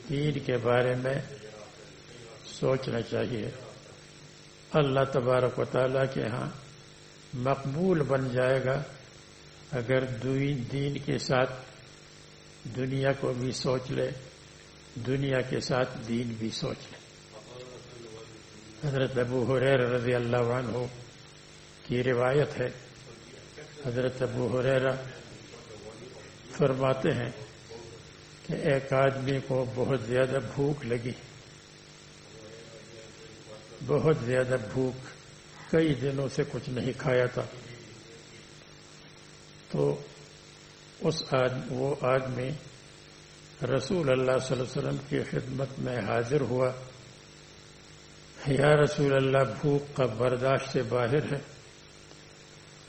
دین کے بارے میں سوچنا چاہیے۔ اللہ تبارک و تعالیٰ کے ہاں مقبول بن جائے گا۔ اگر دین کے ساتھ دنیا کو بھی سوچ لے، دنیا کے ساتھ دین بھی سوچ لے۔ حضرت ابو حریر رضی اللہ عنہ کی روایت ہے۔ حضرت ابو حریر فرماتے ہیں کہ ایک آدمی کو بہت زیادہ بھوک لگی۔ بہت زیادہ بھوک۔ کئی دنوں سے کچھ نہیں کھایا تھا۔ تو اس آدمی وہ آدمی رسول اللہ صلی اللہ علیہ وسلم کی خدمت میں حاضر ہوا۔ یا رسول اللہ، بھوک کا برداشت سے باہر ہے۔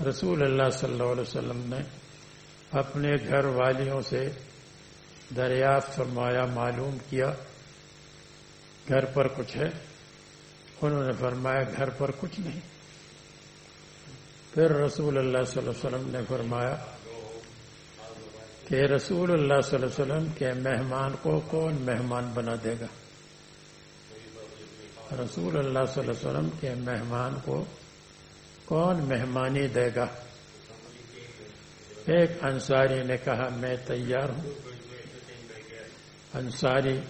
رسول اللہ صلی اللہ علیہ وسلم نے اپنے گھر والیوں سے دریافت فرمایا، معلوم کیا، گھر پر کچھ ہے؟ انہوں نے فرمایا، گھر پر کچھ نہیں۔ پھر رسول اللہ صلی اللہ علیہ وسلم نے فرمایا کہ رسول اللہ صلی اللہ علیہ وسلم کے مہمان کو کون مہمان بنا دے گا؟ رسول اللہ صلی اللہ علیہ وسلم کے مہمان کو کون مہمانی دے گا؟ ایک انصاری نے کہا، میں تیار ہوں۔ انصاری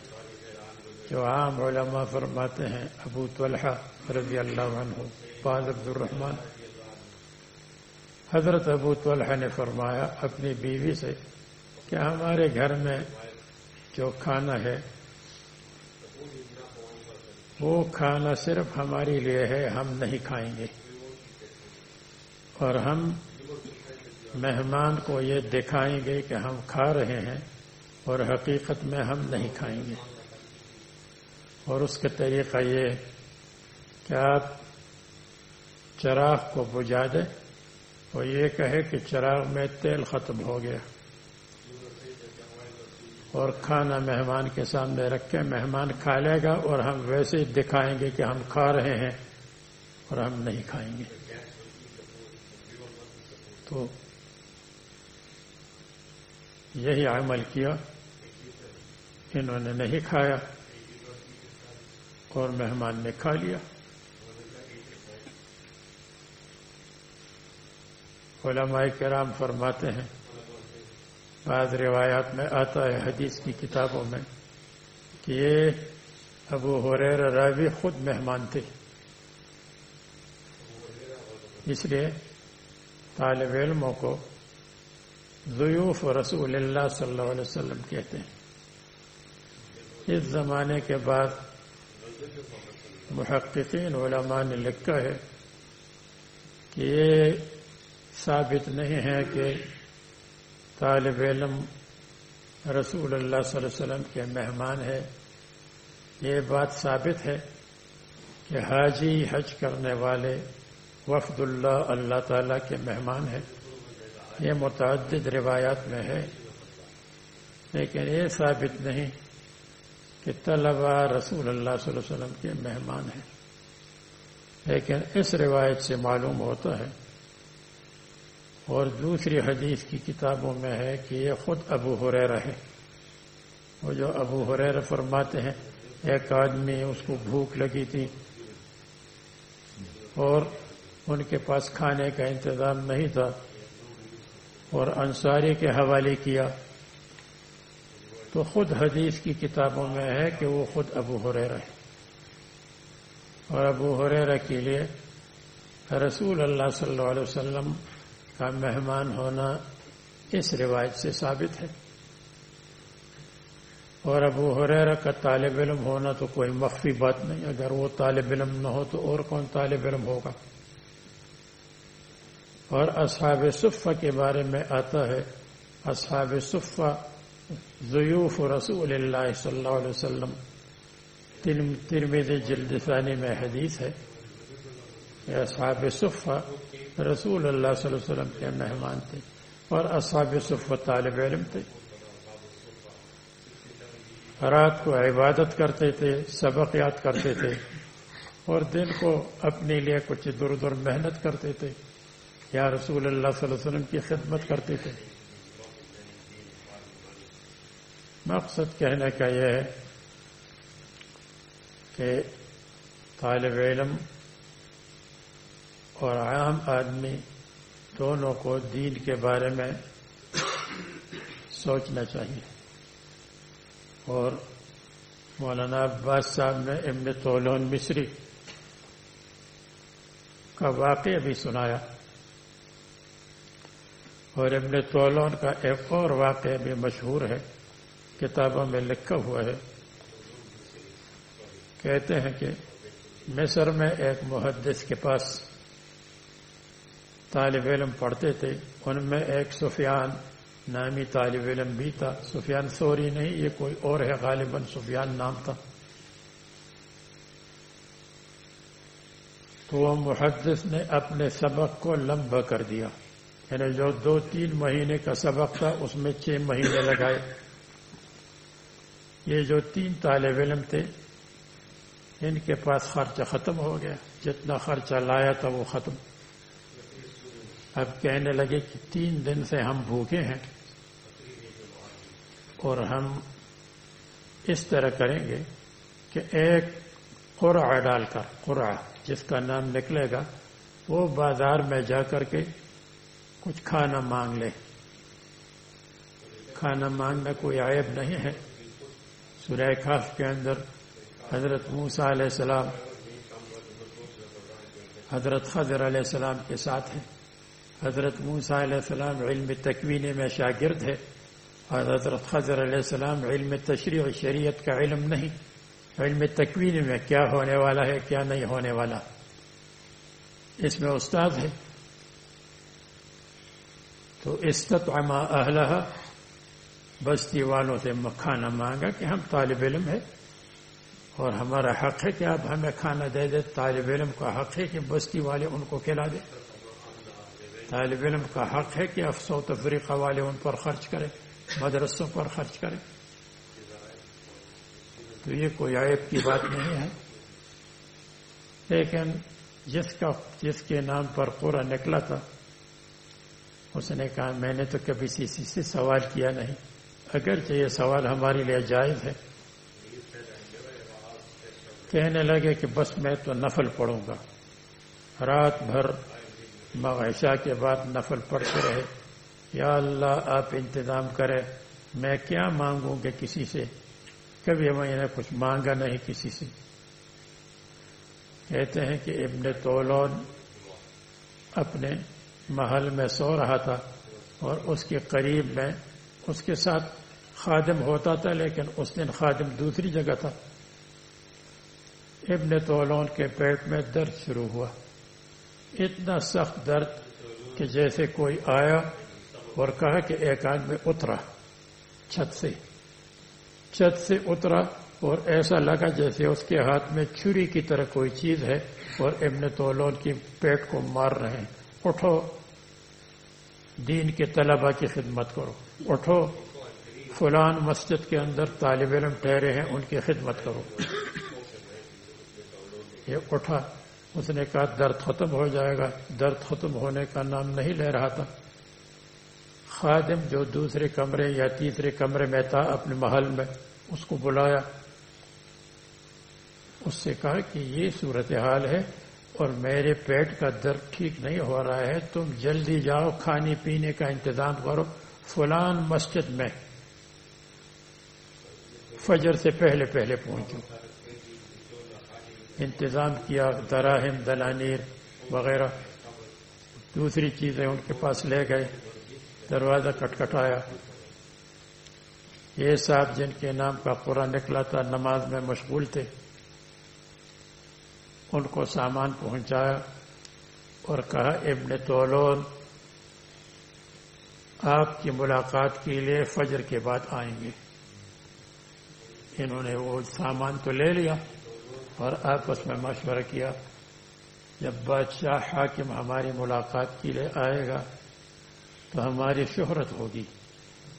جو عام علماء فرماتے ہیں، ابو طلحہ رضی اللہ عنہ فاض عبد الرحمان حضرت ابو طلحہ نے فرمایا، اپنی بیوی سے کہ ہمارے گھر میں جو کھانا ہے، وہ کھانا صرف ہمارے لیے ہے، ہم نہیں کھائیں گے۔ اور ہم مہمان کو یہ دکھائیں گے کہ ہم کھا رہے ہیں اور حقیقت میں ہم نہیں کھائیں گے۔ اور اس کا طریقہ یہ کہ آپ چراغ کو بجھا دیں اور یہ کہے کہ چراغ میں تیل ختم ہو گیا اور کھانا مہمان کے سامنے رکھ کے مہمان کھا لے گا اور ہم ویسے ہی دکھائیں گے کہ ہم کھا رہے ہیں اور ہم نہیں کھائیں گے۔ تو یہی عمل کیا۔ انہوں نے نہیں کھایا اور مہمان نے کھا لیا۔ علماء کرام فرماتے ہیں، بعض روایات میں آتا ہے حدیث کی کتابوں میں کہ یہ ابو حریر راوی خود مہمان تھے۔ اس لیے طالب علموں کو ضیوف رسول اللہ صلی اللہ علیہ وسلم کہتے ہیں۔ اس زمانے کے بعد محققین علماء نے لکھا ہے کہ یہ ثابت نہیں ہے کہ طالب علم رسول اللہ صلی اللہ علیہ وسلم کے مہمان ہے یہ بات ثابت ہے کہ حاجی حج کرنے والے وفد اللہ اللہ تعالی کے مہمان ہیں۔ یہ متعدد روایات میں ہے، لیکن یہ ثابت نہیں کہ طلبا رسول اللہ صلی اللہ علیہ وسلم کے مہمان ہیں۔ لیکن اس روایت سے معلوم ہوتا ہے اور دوسری حدیث کی کتابوں میں ہے کہ یہ خود ابو حریر ہے۔ وہ جو ابو حریر فرماتے ہیں، ایک آدمی اس کو بھوک لگی تھی اور ان کے پاس کھانے کا انتظام نہیں تھا۔ اور انصاری کے حوالے کیا تو خود حدیث کی کتابوں میں ہے کہ وہ خود ابو حریر ہے۔ اور ابو حریر کے لیے رسول اللہ صلی اللہ علیہ وسلم کا مہمان ہونا اس روایت سے ثابت ہے۔ اور ابو حریر کا طالب علم ہونا تو کوئی مخفی بات نہیں، اگر وہ طالب علم نہ ہو تو اور کون طالب علم ہوگا؟ اور اصحاب صفہ کے بارے میں آتا ہے۔ اصحاب صفہ ضیوف رسول اللہ صلی اللہ علیہ وسلم۔ ترمید جلد ثانی میں حدیث ہے۔ کہ اصحاب صفہ رسول اللہ صلی اللہ علیہ وسلم کے مہمان تھے اور اصحاب صف طالب علم تھے۔ رات کو عبادت کرتے تھے، سبق یاد کرتے تھے اور دن کو اپنے لیے کچھ دور دور محنت کرتے تھے۔ یا رسول اللہ صلی اللہ علیہ وسلم کی خدمت کرتے تھے؟ مقصد کہنے کا یہ ہے کہ طالب علم اور عام آدمی دونوں کو دین کے بارے میں سوچنا چاہیے۔ اور مولانا عباس صاحب نے ابن طولون مصری کا واقعہ بھی سنایا۔ اور ابن طولون کا ایک اور واقعہ بھی مشہور ہے، کتابوں میں لکھا ہوا ہے۔ کہتے ہیں کہ مصر میں ایک محدث کے پاس طالب علم پڑھتے تھے۔ ان میں ایک سفیان نامی طالب علم بھی تھا۔ سفیان سوری نہیں، یہ کوئی اور ہے، غالباً سفیان نام تھا۔ تو وہ محدث نے اپنے سبق کو لمبا کر دیا۔ یعنی جو دو تین مہینے کا سبق تھا، اس میں چھ مہینے لگائے۔ یہ جو تین طالب علم تھے، ان کے پاس خرچہ ختم ہو گیا۔ جتنا خرچہ لایا تھا، وہ ختم۔ اب کہنے لگے کہ تین دن سے ہم بھوکے ہیں اور ہم اس طرح کریں گے کہ ایک قرع ڈال کر قرع جس کا نام نکلے گا، وہ بازار میں جا کر کے کچھ کھانا مانگ لے۔ کھانا مانگنا کوئی عیب نہیں ہے۔ سورہ کاف کے اندر حضرت موسا علیہ السلام، حضرت خضر علیہ السلام کے ساتھ ہیں۔ حضرت موسا علیہ السلام علم تکوین میں شاگرد ہے اور حضرت خضر علیہ السلام علم تشریح شریعت کا علم نہیں۔ علم تکوین میں کیا ہونے والا ہے، کیا نہیں ہونے والا۔ اس میں استاد ہے تو استطعما اہلہ بستی والوں سے کھانا مانگا کہ ہم طالب علم ہے اور ہمارا حق ہے کہ آپ ہمیں کھانا دے دیں۔ طالب علم کا حق ہے کہ بستی والے ان کو کھلا دیں۔ طالب علم کا حق ہے کہ افسو تفریقہ والے ان پر خرچ کریں۔ مدرسوں پر خرچ کریں۔ تو یہ کوئی عیب کی بات نہیں ہے۔ لیکن جس کا جس کے نام پر پورا نکلا تھا اس نے کہا، میں نے تو کبھی کسی سے سوال کیا نہیں۔ اگرچہ یہ سوال ہمارے لیے جائز ہے۔ کہنے لگے کہ بس میں تو نفل پڑھوں گا۔ رات بھر عشاء کے بعد نفل پڑھتے رہے۔ یا اللہ، آپ انتظام کرے میں کیا مانگوں گے کسی سے؟ کبھی میں نے کچھ مانگا نہیں کسی سے۔ کہتے ہیں کہ ابن تولون اپنے محل میں سو رہا تھا اور اس کے قریب میں اس کے ساتھ خادم ہوتا تھا، لیکن اس دن خادم دوسری جگہ تھا۔ ابن تولون کے پیٹ میں درد شروع ہوا۔ اتنا سخت درد کہ جیسے کوئی آیا اور کہا کہ ایک آدمی اترا چھت سے۔ چھت سے اترا اور ایسا لگا جیسے اس کے ہاتھ میں چھری کی طرح کوئی چیز ہے اور ابن تولون کی پیٹ کو مار رہے ہیں۔ اٹھو۔ دین کے طلبا کی خدمت کرو۔ اٹھو۔ فلان مسجد کے اندر طالب علم ٹھہرے ہیں، ان کی خدمت کرو۔ یہ اٹھا۔ اس نے کہا، درد ختم ہو جائے گا۔ درد ختم ہونے کا نام نہیں لے رہا تھا۔ خادم جو دوسرے کمرے یا تیسرے کمرے میں تھا، اپنے محل میں، اس کو بلایا۔ اس سے کہا کہ یہ صورتحال ہے۔ اور میرے پیٹ کا درد ٹھیک نہیں ہو رہا ہے، تم جلدی جاؤ، کھانے پینے کا انتظام کرو، فلان مسجد میں فجر سے پہلے پہلے پہنچو۔ انتظام کیا، دراہم، دلانیر وغیرہ۔ دوسری چیزیں ان کے پاس لے گئے، دروازہ کٹکھٹایا۔ یہ صاحب جن کے نام کا پورا نکلا تھا، نماز میں مشغول تھے۔ ان کو سامان پہنچایا اور کہا، ابن تولون آپ کی ملاقات کے لیے فجر کے بعد آئیں گے۔ انہوں نے وہ سامان تو لے لیا اور آپس میں مشورہ کیا۔ جب بادشاہ حاکم ہماری ملاقات کے لیے آئے گا تو ہماری شہرت ہوگی۔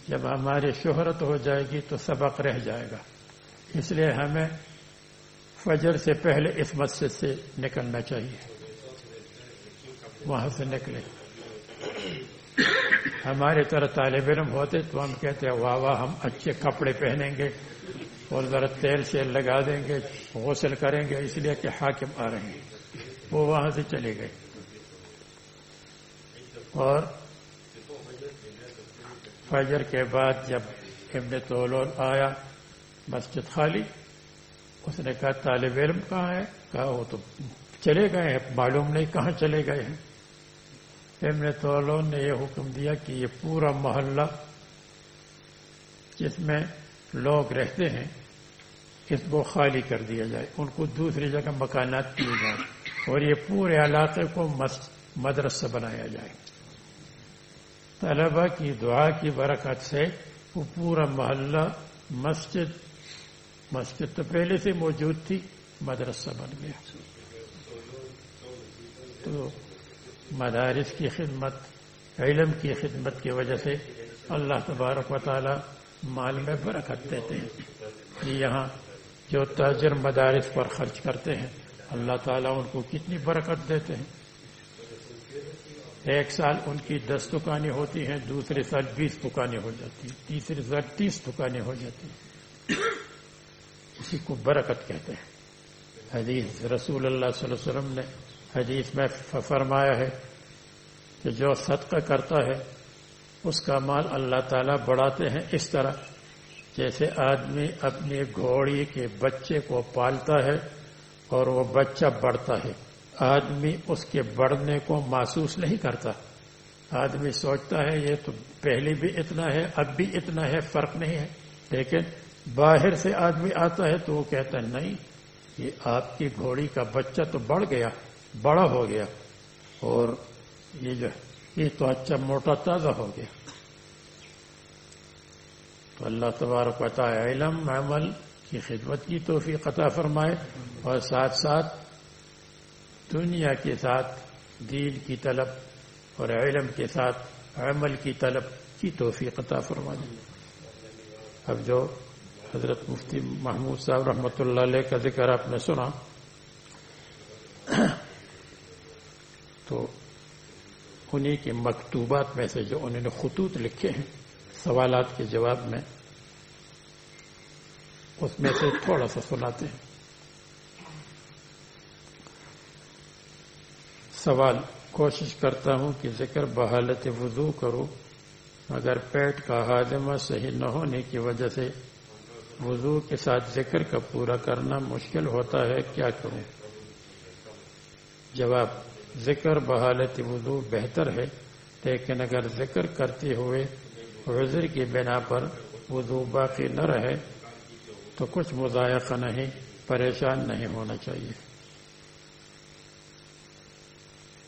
جب ہماری شہرت ہو جائے گی تو سبق رہ جائے گا۔ اس لیے ہمیں فجر سے پہلے اس مسجد سے نکلنا چاہیے۔ وہاں سے نکلے۔ ہمارے طرح طالب علم ہوتے تو ہم کہتے ہیں، واہ واہ، ہم اچھے کپڑے پہنیں گے اور ذرا تیل شیل لگا دیں گے، غسل کریں گے۔ اس لیے کہ حاکم آ رہے ہیں۔ وہ وہاں سے چلے گئے۔ اور فجر کے بعد جب ابن طولون آیا مسجد خالی اس نے کہا، طالب علم کہاں ہے؟ کہا، وہ تو چلے گئے ہیں، معلوم نہیں کہاں چلے گئے ہیں۔ ابن طولون نے یہ حکم دیا کہ یہ پورا محلہ جس میں لوگ رہتے ہیں، اس کو خالی کر دیا جائے۔ ان کو دوسری جگہ مکانات دیے جائیں اور یہ پورے علاقے کو مدرسہ بنایا جائے۔ طلبا کی دعا کی برکت سے وہ پورا محلہ مسجد مسجد تو پہلے سے موجود تھی، مدرسہ بن گیا۔ تو مدارس کی خدمت، علم کی خدمت کی وجہ سے اللہ تبارک و تعالی مال میں برکت دیتے ہیں۔ یہاں جو تاجر مدارس پر خرچ کرتے ہیں، اللہ تعالیٰ ان کو کتنی برکت دیتے ہیں۔ ایک سال ان کی دس دکانیں ہوتی ہیں، دوسرے سال بیس دکانیں ہو جاتی ہیں، تیسرے سال تیس دکانیں ہو جاتی ہیں۔ اسی کو برکت کہتے ہیں۔ حدیث رسول اللہ صلی اللہ علیہ وسلم نے حدیث میں فرمایا ہے کہ جو صدقہ کرتا ہے، اس کا مال اللہ تعالیٰ بڑھاتے ہیں اس طرح۔ جیسے آدمی اپنی گھوڑی کے بچے کو پالتا ہے اور وہ بچہ بڑھتا ہے۔ آدمی اس کے بڑھنے کو محسوس نہیں کرتا۔ آدمی سوچتا ہے، یہ تو پہلے بھی اتنا ہے، اب بھی اتنا ہے، فرق نہیں ہے۔ لیکن باہر سے آدمی آتا ہے تو وہ کہتا ہے، نہیں، یہ آپ کی گھوڑی کا بچہ تو بڑھ گیا، بڑا ہو گیا اور یہ جو یہ تو اچھا موٹا تازہ ہو گیا. تو اللہ تبارک تعالی علم، عمل کی خدمت کی توفیق عطا فرمائے اور ساتھ ساتھ دنیا کے ساتھ، دین کی طلب اور علم کے ساتھ، عمل کی طلب کی توفیق عطا فرما دیں اب جو حضرت مفتی محمود صاحب رحمۃ اللہ علیہ کا ذکر آپ نے سنا۔ تو انہیں کے مکتوبات میں سے جو انہوں نے خطوط لکھے ہیں، سوالات کے جواب میں، اس میں سے تھوڑا سا سناتے ہیں۔ سوال، کوشش کرتا ہوں کہ ذکر بحالت وضو کرو، مگر پیٹ کا ہاضمہ صحیح نہ ہونے کی وجہ سے وضو کے ساتھ ذکر کا پورا کرنا مشکل ہوتا ہے، کیا کروں؟ جواب، ذکر بحالت وضو بہتر ہے، لیکن اگر ذکر کرتے ہوئے عذر کی بنا پر وضو باقی نہ رہے، تو کچھ مذائقہ نہیں، پریشان نہیں ہونا چاہیے۔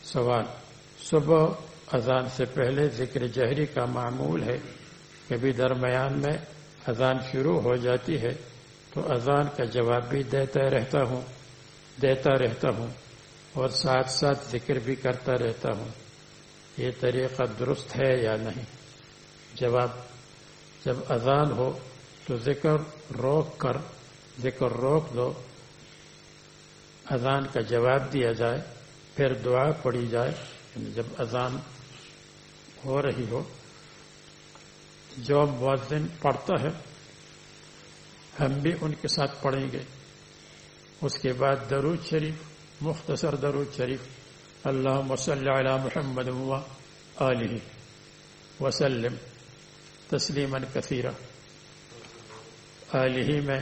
سوال، صبح اذان سے پہلے ذکر جہری کا معمول ہے، کبھی درمیان میں اذان شروع ہو جاتی ہے تو اذان کا جواب بھی دیتا رہتا ہوں، دیتا رہتا ہوں اور ساتھ ساتھ ذکر بھی کرتا رہتا ہوں۔ یہ طریقہ درست ہے یا نہیں؟ جواب، جب اذان ہو تو ذکر روک کر، ذکر روک دو۔ اذان کا جواب دیا جائے، پھر دعا پڑھی جائے۔ یعنی جب اذان ہو رہی ہو جو مؤذن پڑھتا ہے، ہم بھی ان کے ساتھ پڑھیں گے۔ اس کے بعد درود شریف، مختصر درود شریف۔ اللہ مسل علی محمد علیہ وسلم تسلیما کثیرہ۔ علیہ میں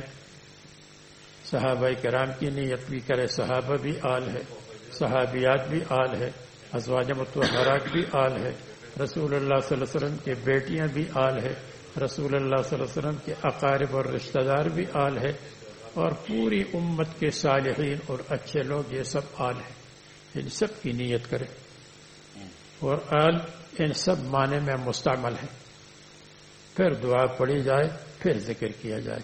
صحابہ کرام کی نیت بھی کرے، صحابہ بھی آل ہے، صحابیات بھی آل ہے، ازواج متحرات بھی آل ہے۔ رسول اللہ صلی اللہ علیہ وسلم کے بیٹیاں بھی آل ہے، رسول اللہ صلی اللہ علیہ وسلم کے اقارب اور رشتہ دار بھی آل ہے اور پوری امت کے صالحین اور اچھے لوگ یہ سب آل ہیں۔ ان سب کی نیت کرے اور آل ان سب معنی میں مستعمل ہے پھر دعا پڑھی جائے، پھر ذکر کیا جائے۔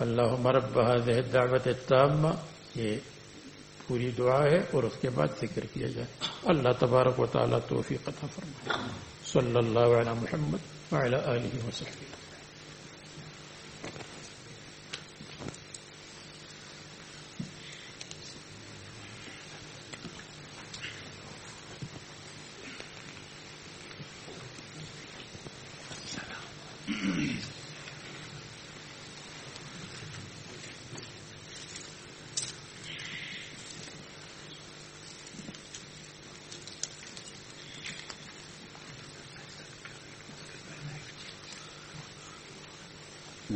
اللہ مرب دعوت تامہ یہ پوری دعا ہے اور اس کے بعد ذکر کیا جائے۔ اللہ تبارک و تعالیٰ توفیق عطا فرمائے۔ صلی اللہ علیہ محمد وعلی آلہ وسلم۔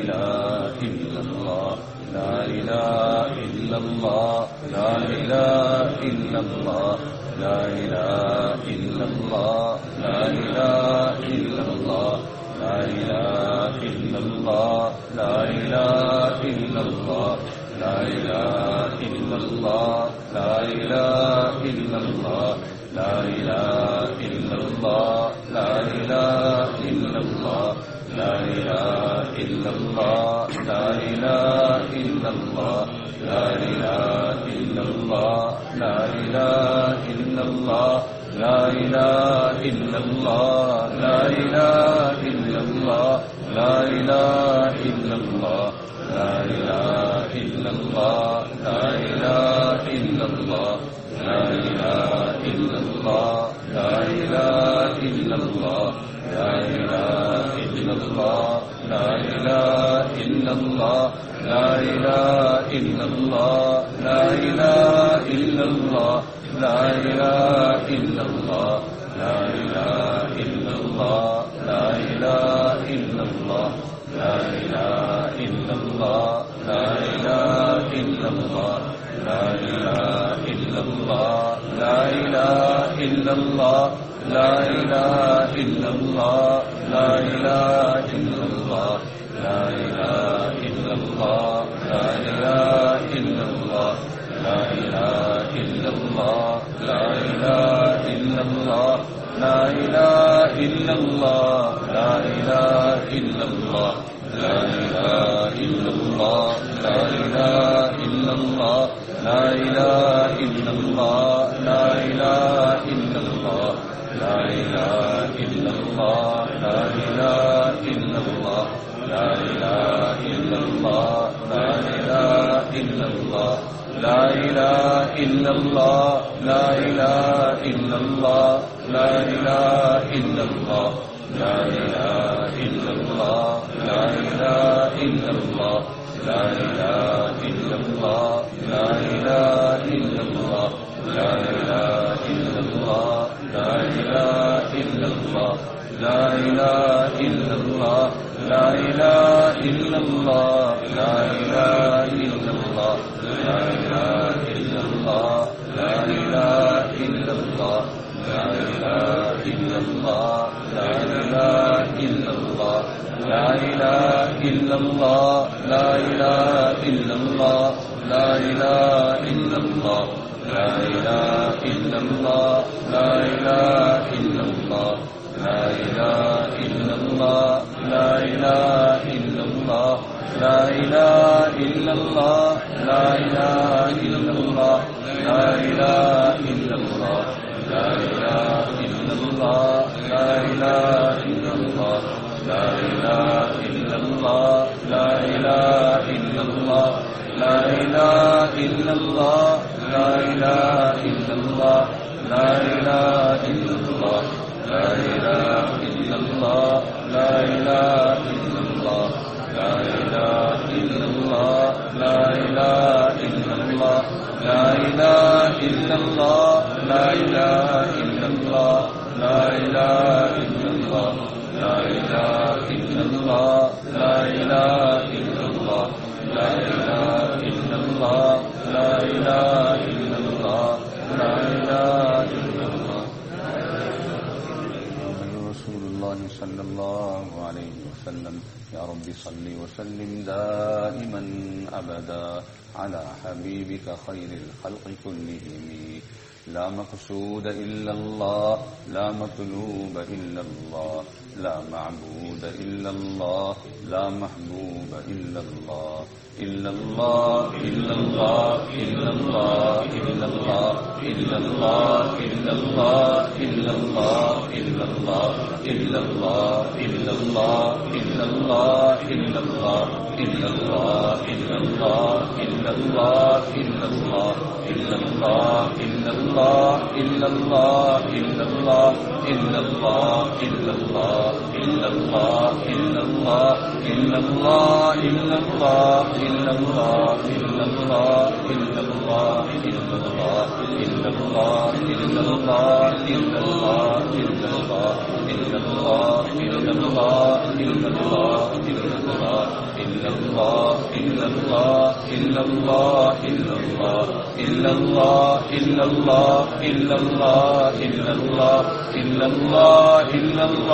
إله إلا الله، لا إله إلا الله، لا إله إلا الله، لا إله إلا الله. الله ربك خير الخلق كلهم. لا مقصود إلا الله لا مطلوب إلا الله. لا معبود إلا الله لا محبوب إلا الله إلا الله إلا الله إلا الله إلا الله إلا الله إلا الله إلا الله إلا الله إلا الله إلا الله إلا الله إلا الله إلا الله إلا الله إلا الله إلا الله إلا الله الله إلا الله إلا الله إلا الله إلا الله إلا الله إلا الله إلا الله إلا الله إلا الله إلا الله إلا الله إلا الله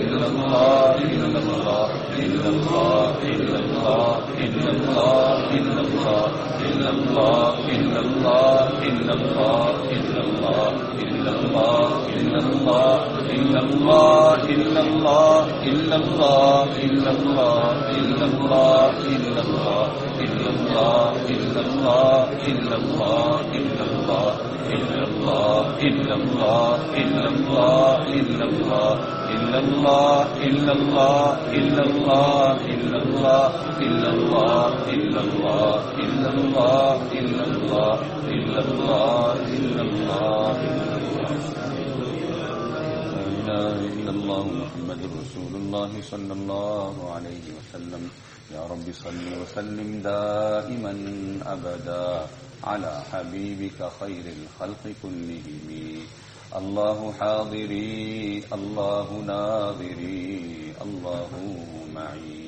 إلا اللہ إلا الله إلا الله إلا الله إلا الله إلا الله إلا الله إلا الله إلا الله إلا الله إلا الله إلا الله إلا الله إلا الله محمد رسول الله صلى الله عليه وسلم يا رب صل وسلم دائما أبدا على حبيبك خير الخلق كلهم. الله حاضري الله ناظري الله معي.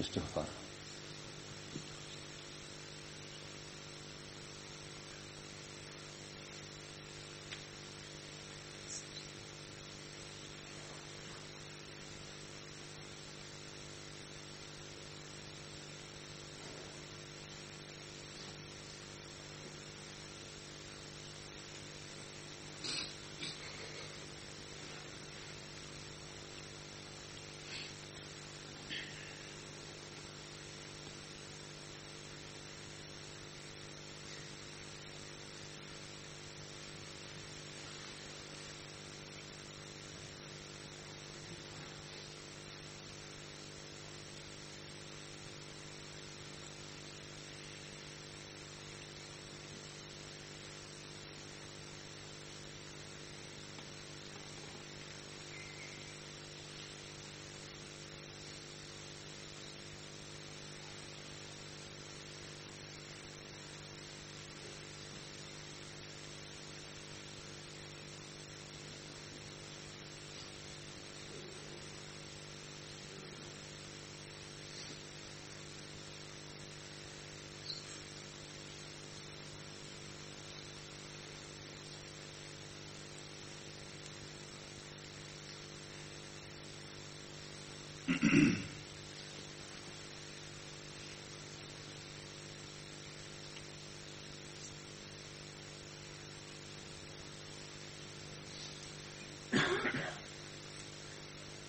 istiğfar.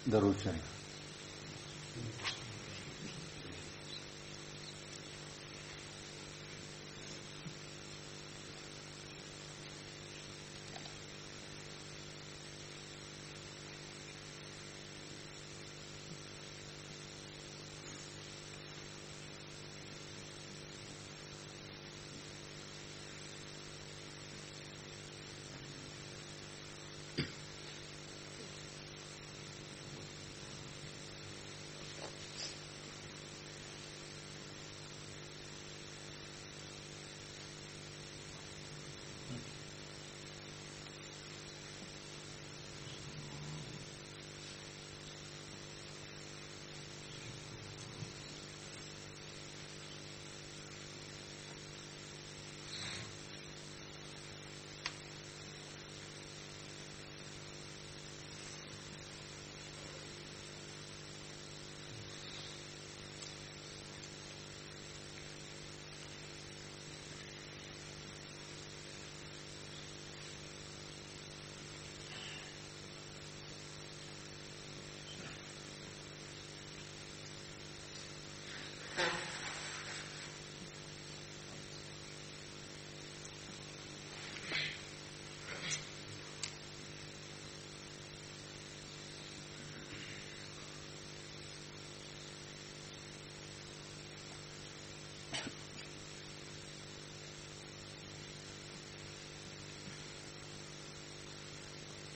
استغفار درود شریف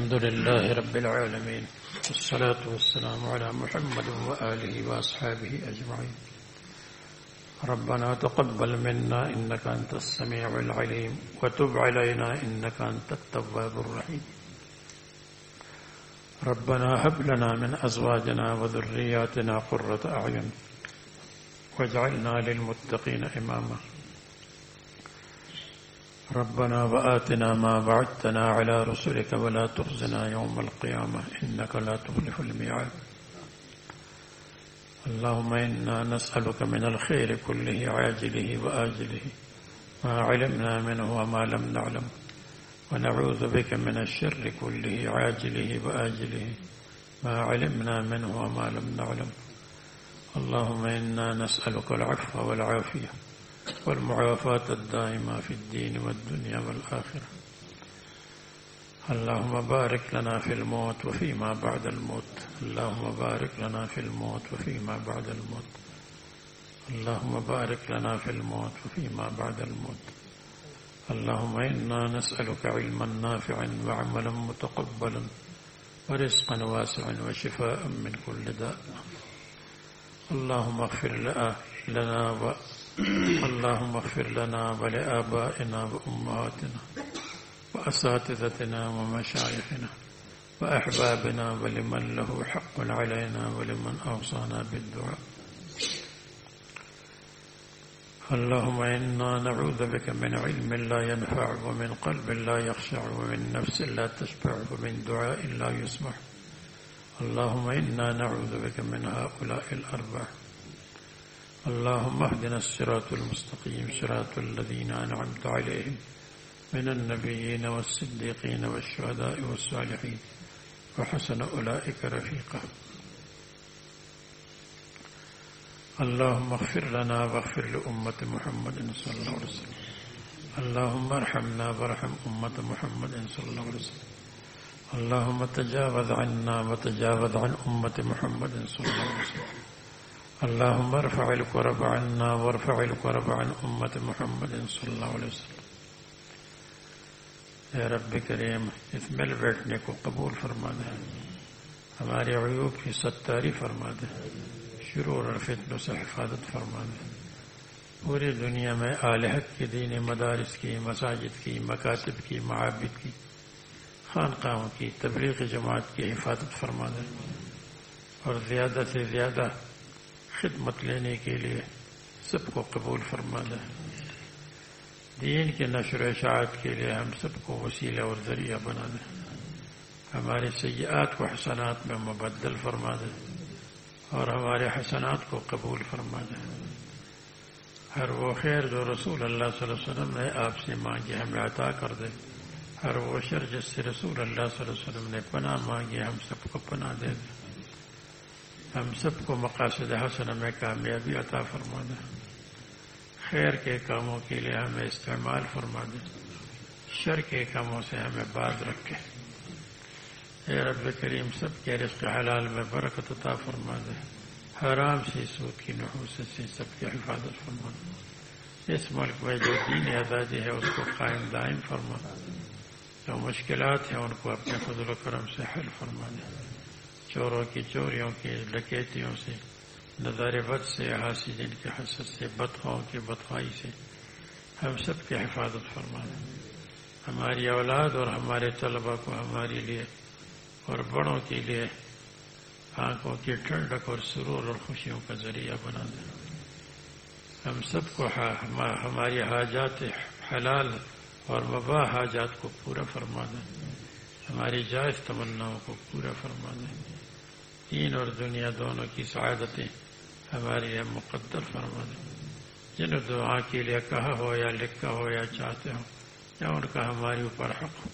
الحمد لله رب العالمين والصلاة والسلام على محمد وآله وأصحابه أجمعين. ربنا تقبل منا إنك أنت السميع العليم وتب علينا إنك أنت التواب الرحيم. ربنا هب لنا من أزواجنا وذرياتنا قرة أعين واجعلنا للمتقين إماما. ربنا وآتنا ما بعدتنا على رسلك ولا تخزنا يوم القيامة إنك لا تخلف الميعاد. اللهم إنا نسألك من الخير كله عاجله وآجله ما علمنا منه وما لم نعلم. ونعوذ بك من الشر كله عاجله وآجله ما علمنا منه وما لم نعلم. اللهم إنا نسألك العفو والعافية. والمعافاة الدائمة في الدين والدنيا والآخرة. اللهم بارك لنا في الموت وفيما بعد الموت. اللهم بارك لنا في الموت وفيما بعد الموت. اللهم بارك لنا في الموت وفيما بعد الموت. اللهم إنا نسألك علما نافعا وعملا متقبلا ورزقا واسعا وشفاء من كل داء. اللهم اغفر لنا اللهم اغفر لنا ولآبائنا وأمهاتنا وأساتذتنا ومشايخنا وأحبابنا ولمن له حق علينا ولمن أوصانا بالدعاء. اللهم إنا نعوذ بك من علم لا ينفع ومن قلب لا يخشع ومن نفس لا تشبع ومن دعاء لا يسمع. اللهم إنا نعوذ بك من هؤلاء الأربع. اللهم اهدنا الصراط المستقيم، صراط الذين أنعمت عليهم، من النبيين والصديقين والشهداء والصالحين، وحسن أولئك رفيقا. اللهم اغفر لنا واغفر لأمة محمد صلى الله عليه وسلم. اللهم ارحمنا وارحم أمة محمد صلى الله عليه وسلم. اللهم تجاوز عنا وتجاوز عن أمة محمد صلى الله عليه وسلم. اللهم ارفع الكرب عنا وارفع الكرب عن أمة محمد صلى الله عليه وسلم. اے رب کریم اس مل بیٹھنے کو قبول فرما دے۔ ہمارے عیوب کی ستاری فرما دے۔ شروع اور فتنوں سے حفاظت فرما دے۔ پوری دنیا میں آلحت کی دین مدارس کی، مساجد کی، مکاتب کی، معابد کی، خانقاہوں کی تبلیغ جماعت کی حفاظت فرما دے۔ اور زیادہ سے زیادہ خدمت لینے کے لیے سب کو قبول فرما دے دین کے نشر و اشاعت کے لیے ہم سب کو وسیلہ اور ذریعہ بنا دے ہمارے سیاحت کو حسنات میں مبدل فرما دے اور ہمارے حسنات کو قبول فرما دے۔ ہر وہ خیر جو رسول اللہ صلی اللہ علیہ وسلم نے آپ سے مانگی ہمیں عطا کر دے۔ ہر وہ شر جس سے رسول اللہ صلی اللہ علیہ وسلم نے پناہ مانگی ہم سب کو پناہ دے دے۔ ہم سب کو مقاصد حسن میں کامیابی عطا فرما دے۔ خیر کے کاموں کے لیے ہمیں استعمال فرما دے۔ شر کے کاموں سے ہمیں باز رکھے۔ اے رب کریم، سب کے رزق حلال میں برکت عطا فرما دے۔ حرام سے سود کی نحوست سے سب کی حفاظت فرما دے۔ اس ملک میں جو دین آزادی ہے، اس کو قائم دائم فرما دے۔ جو مشکلات ہیں، ان کو اپنے فضل و کرم سے حل فرما دیں چوروں کی چوریوں کی ڈکیتیوں سے، نظار بد سے حاسدین کے حسد سے بدخواؤں کی بدخوائی سے۔ ہم سب کی حفاظت فرما دیں ہماری اولاد اور ہمارے طلبہ کو ہمارے لیے اور بڑوں کے لیے آنکھوں کی ٹھنڈک اور سرور اور خوشیوں کا ذریعہ بنا دیں ہم سب کو ہماری حاجات حلال اور وبا حاجات کو پورا فرما دیں ہماری جائز تمناؤں کو پورا فرما دیں دین اور دنیا دونوں کی سعادتیں ہماری لیے مقدر فرما دیں جن دعا کے لیے کہا ہو یا لکھا ہو یا چاہتے ہو یا ان کا ہمارے اوپر حق ہو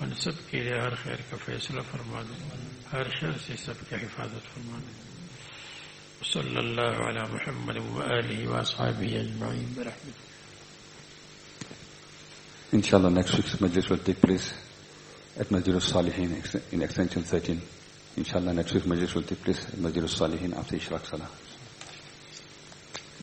ان سب کے لیے ہر خیر کا فیصلہ فرما دیں ہر شر سے سب کی حفاظت فرما دیں صلی اللہ علیہ محمد اجمعین۔ برحمتہ Inshallah, next week's majlis will take place at Masjid al-Salihin in extension 13. إن شاء الله نتشوف مجلس ولتبلس مجلس الصالحين after إشراق صلاة.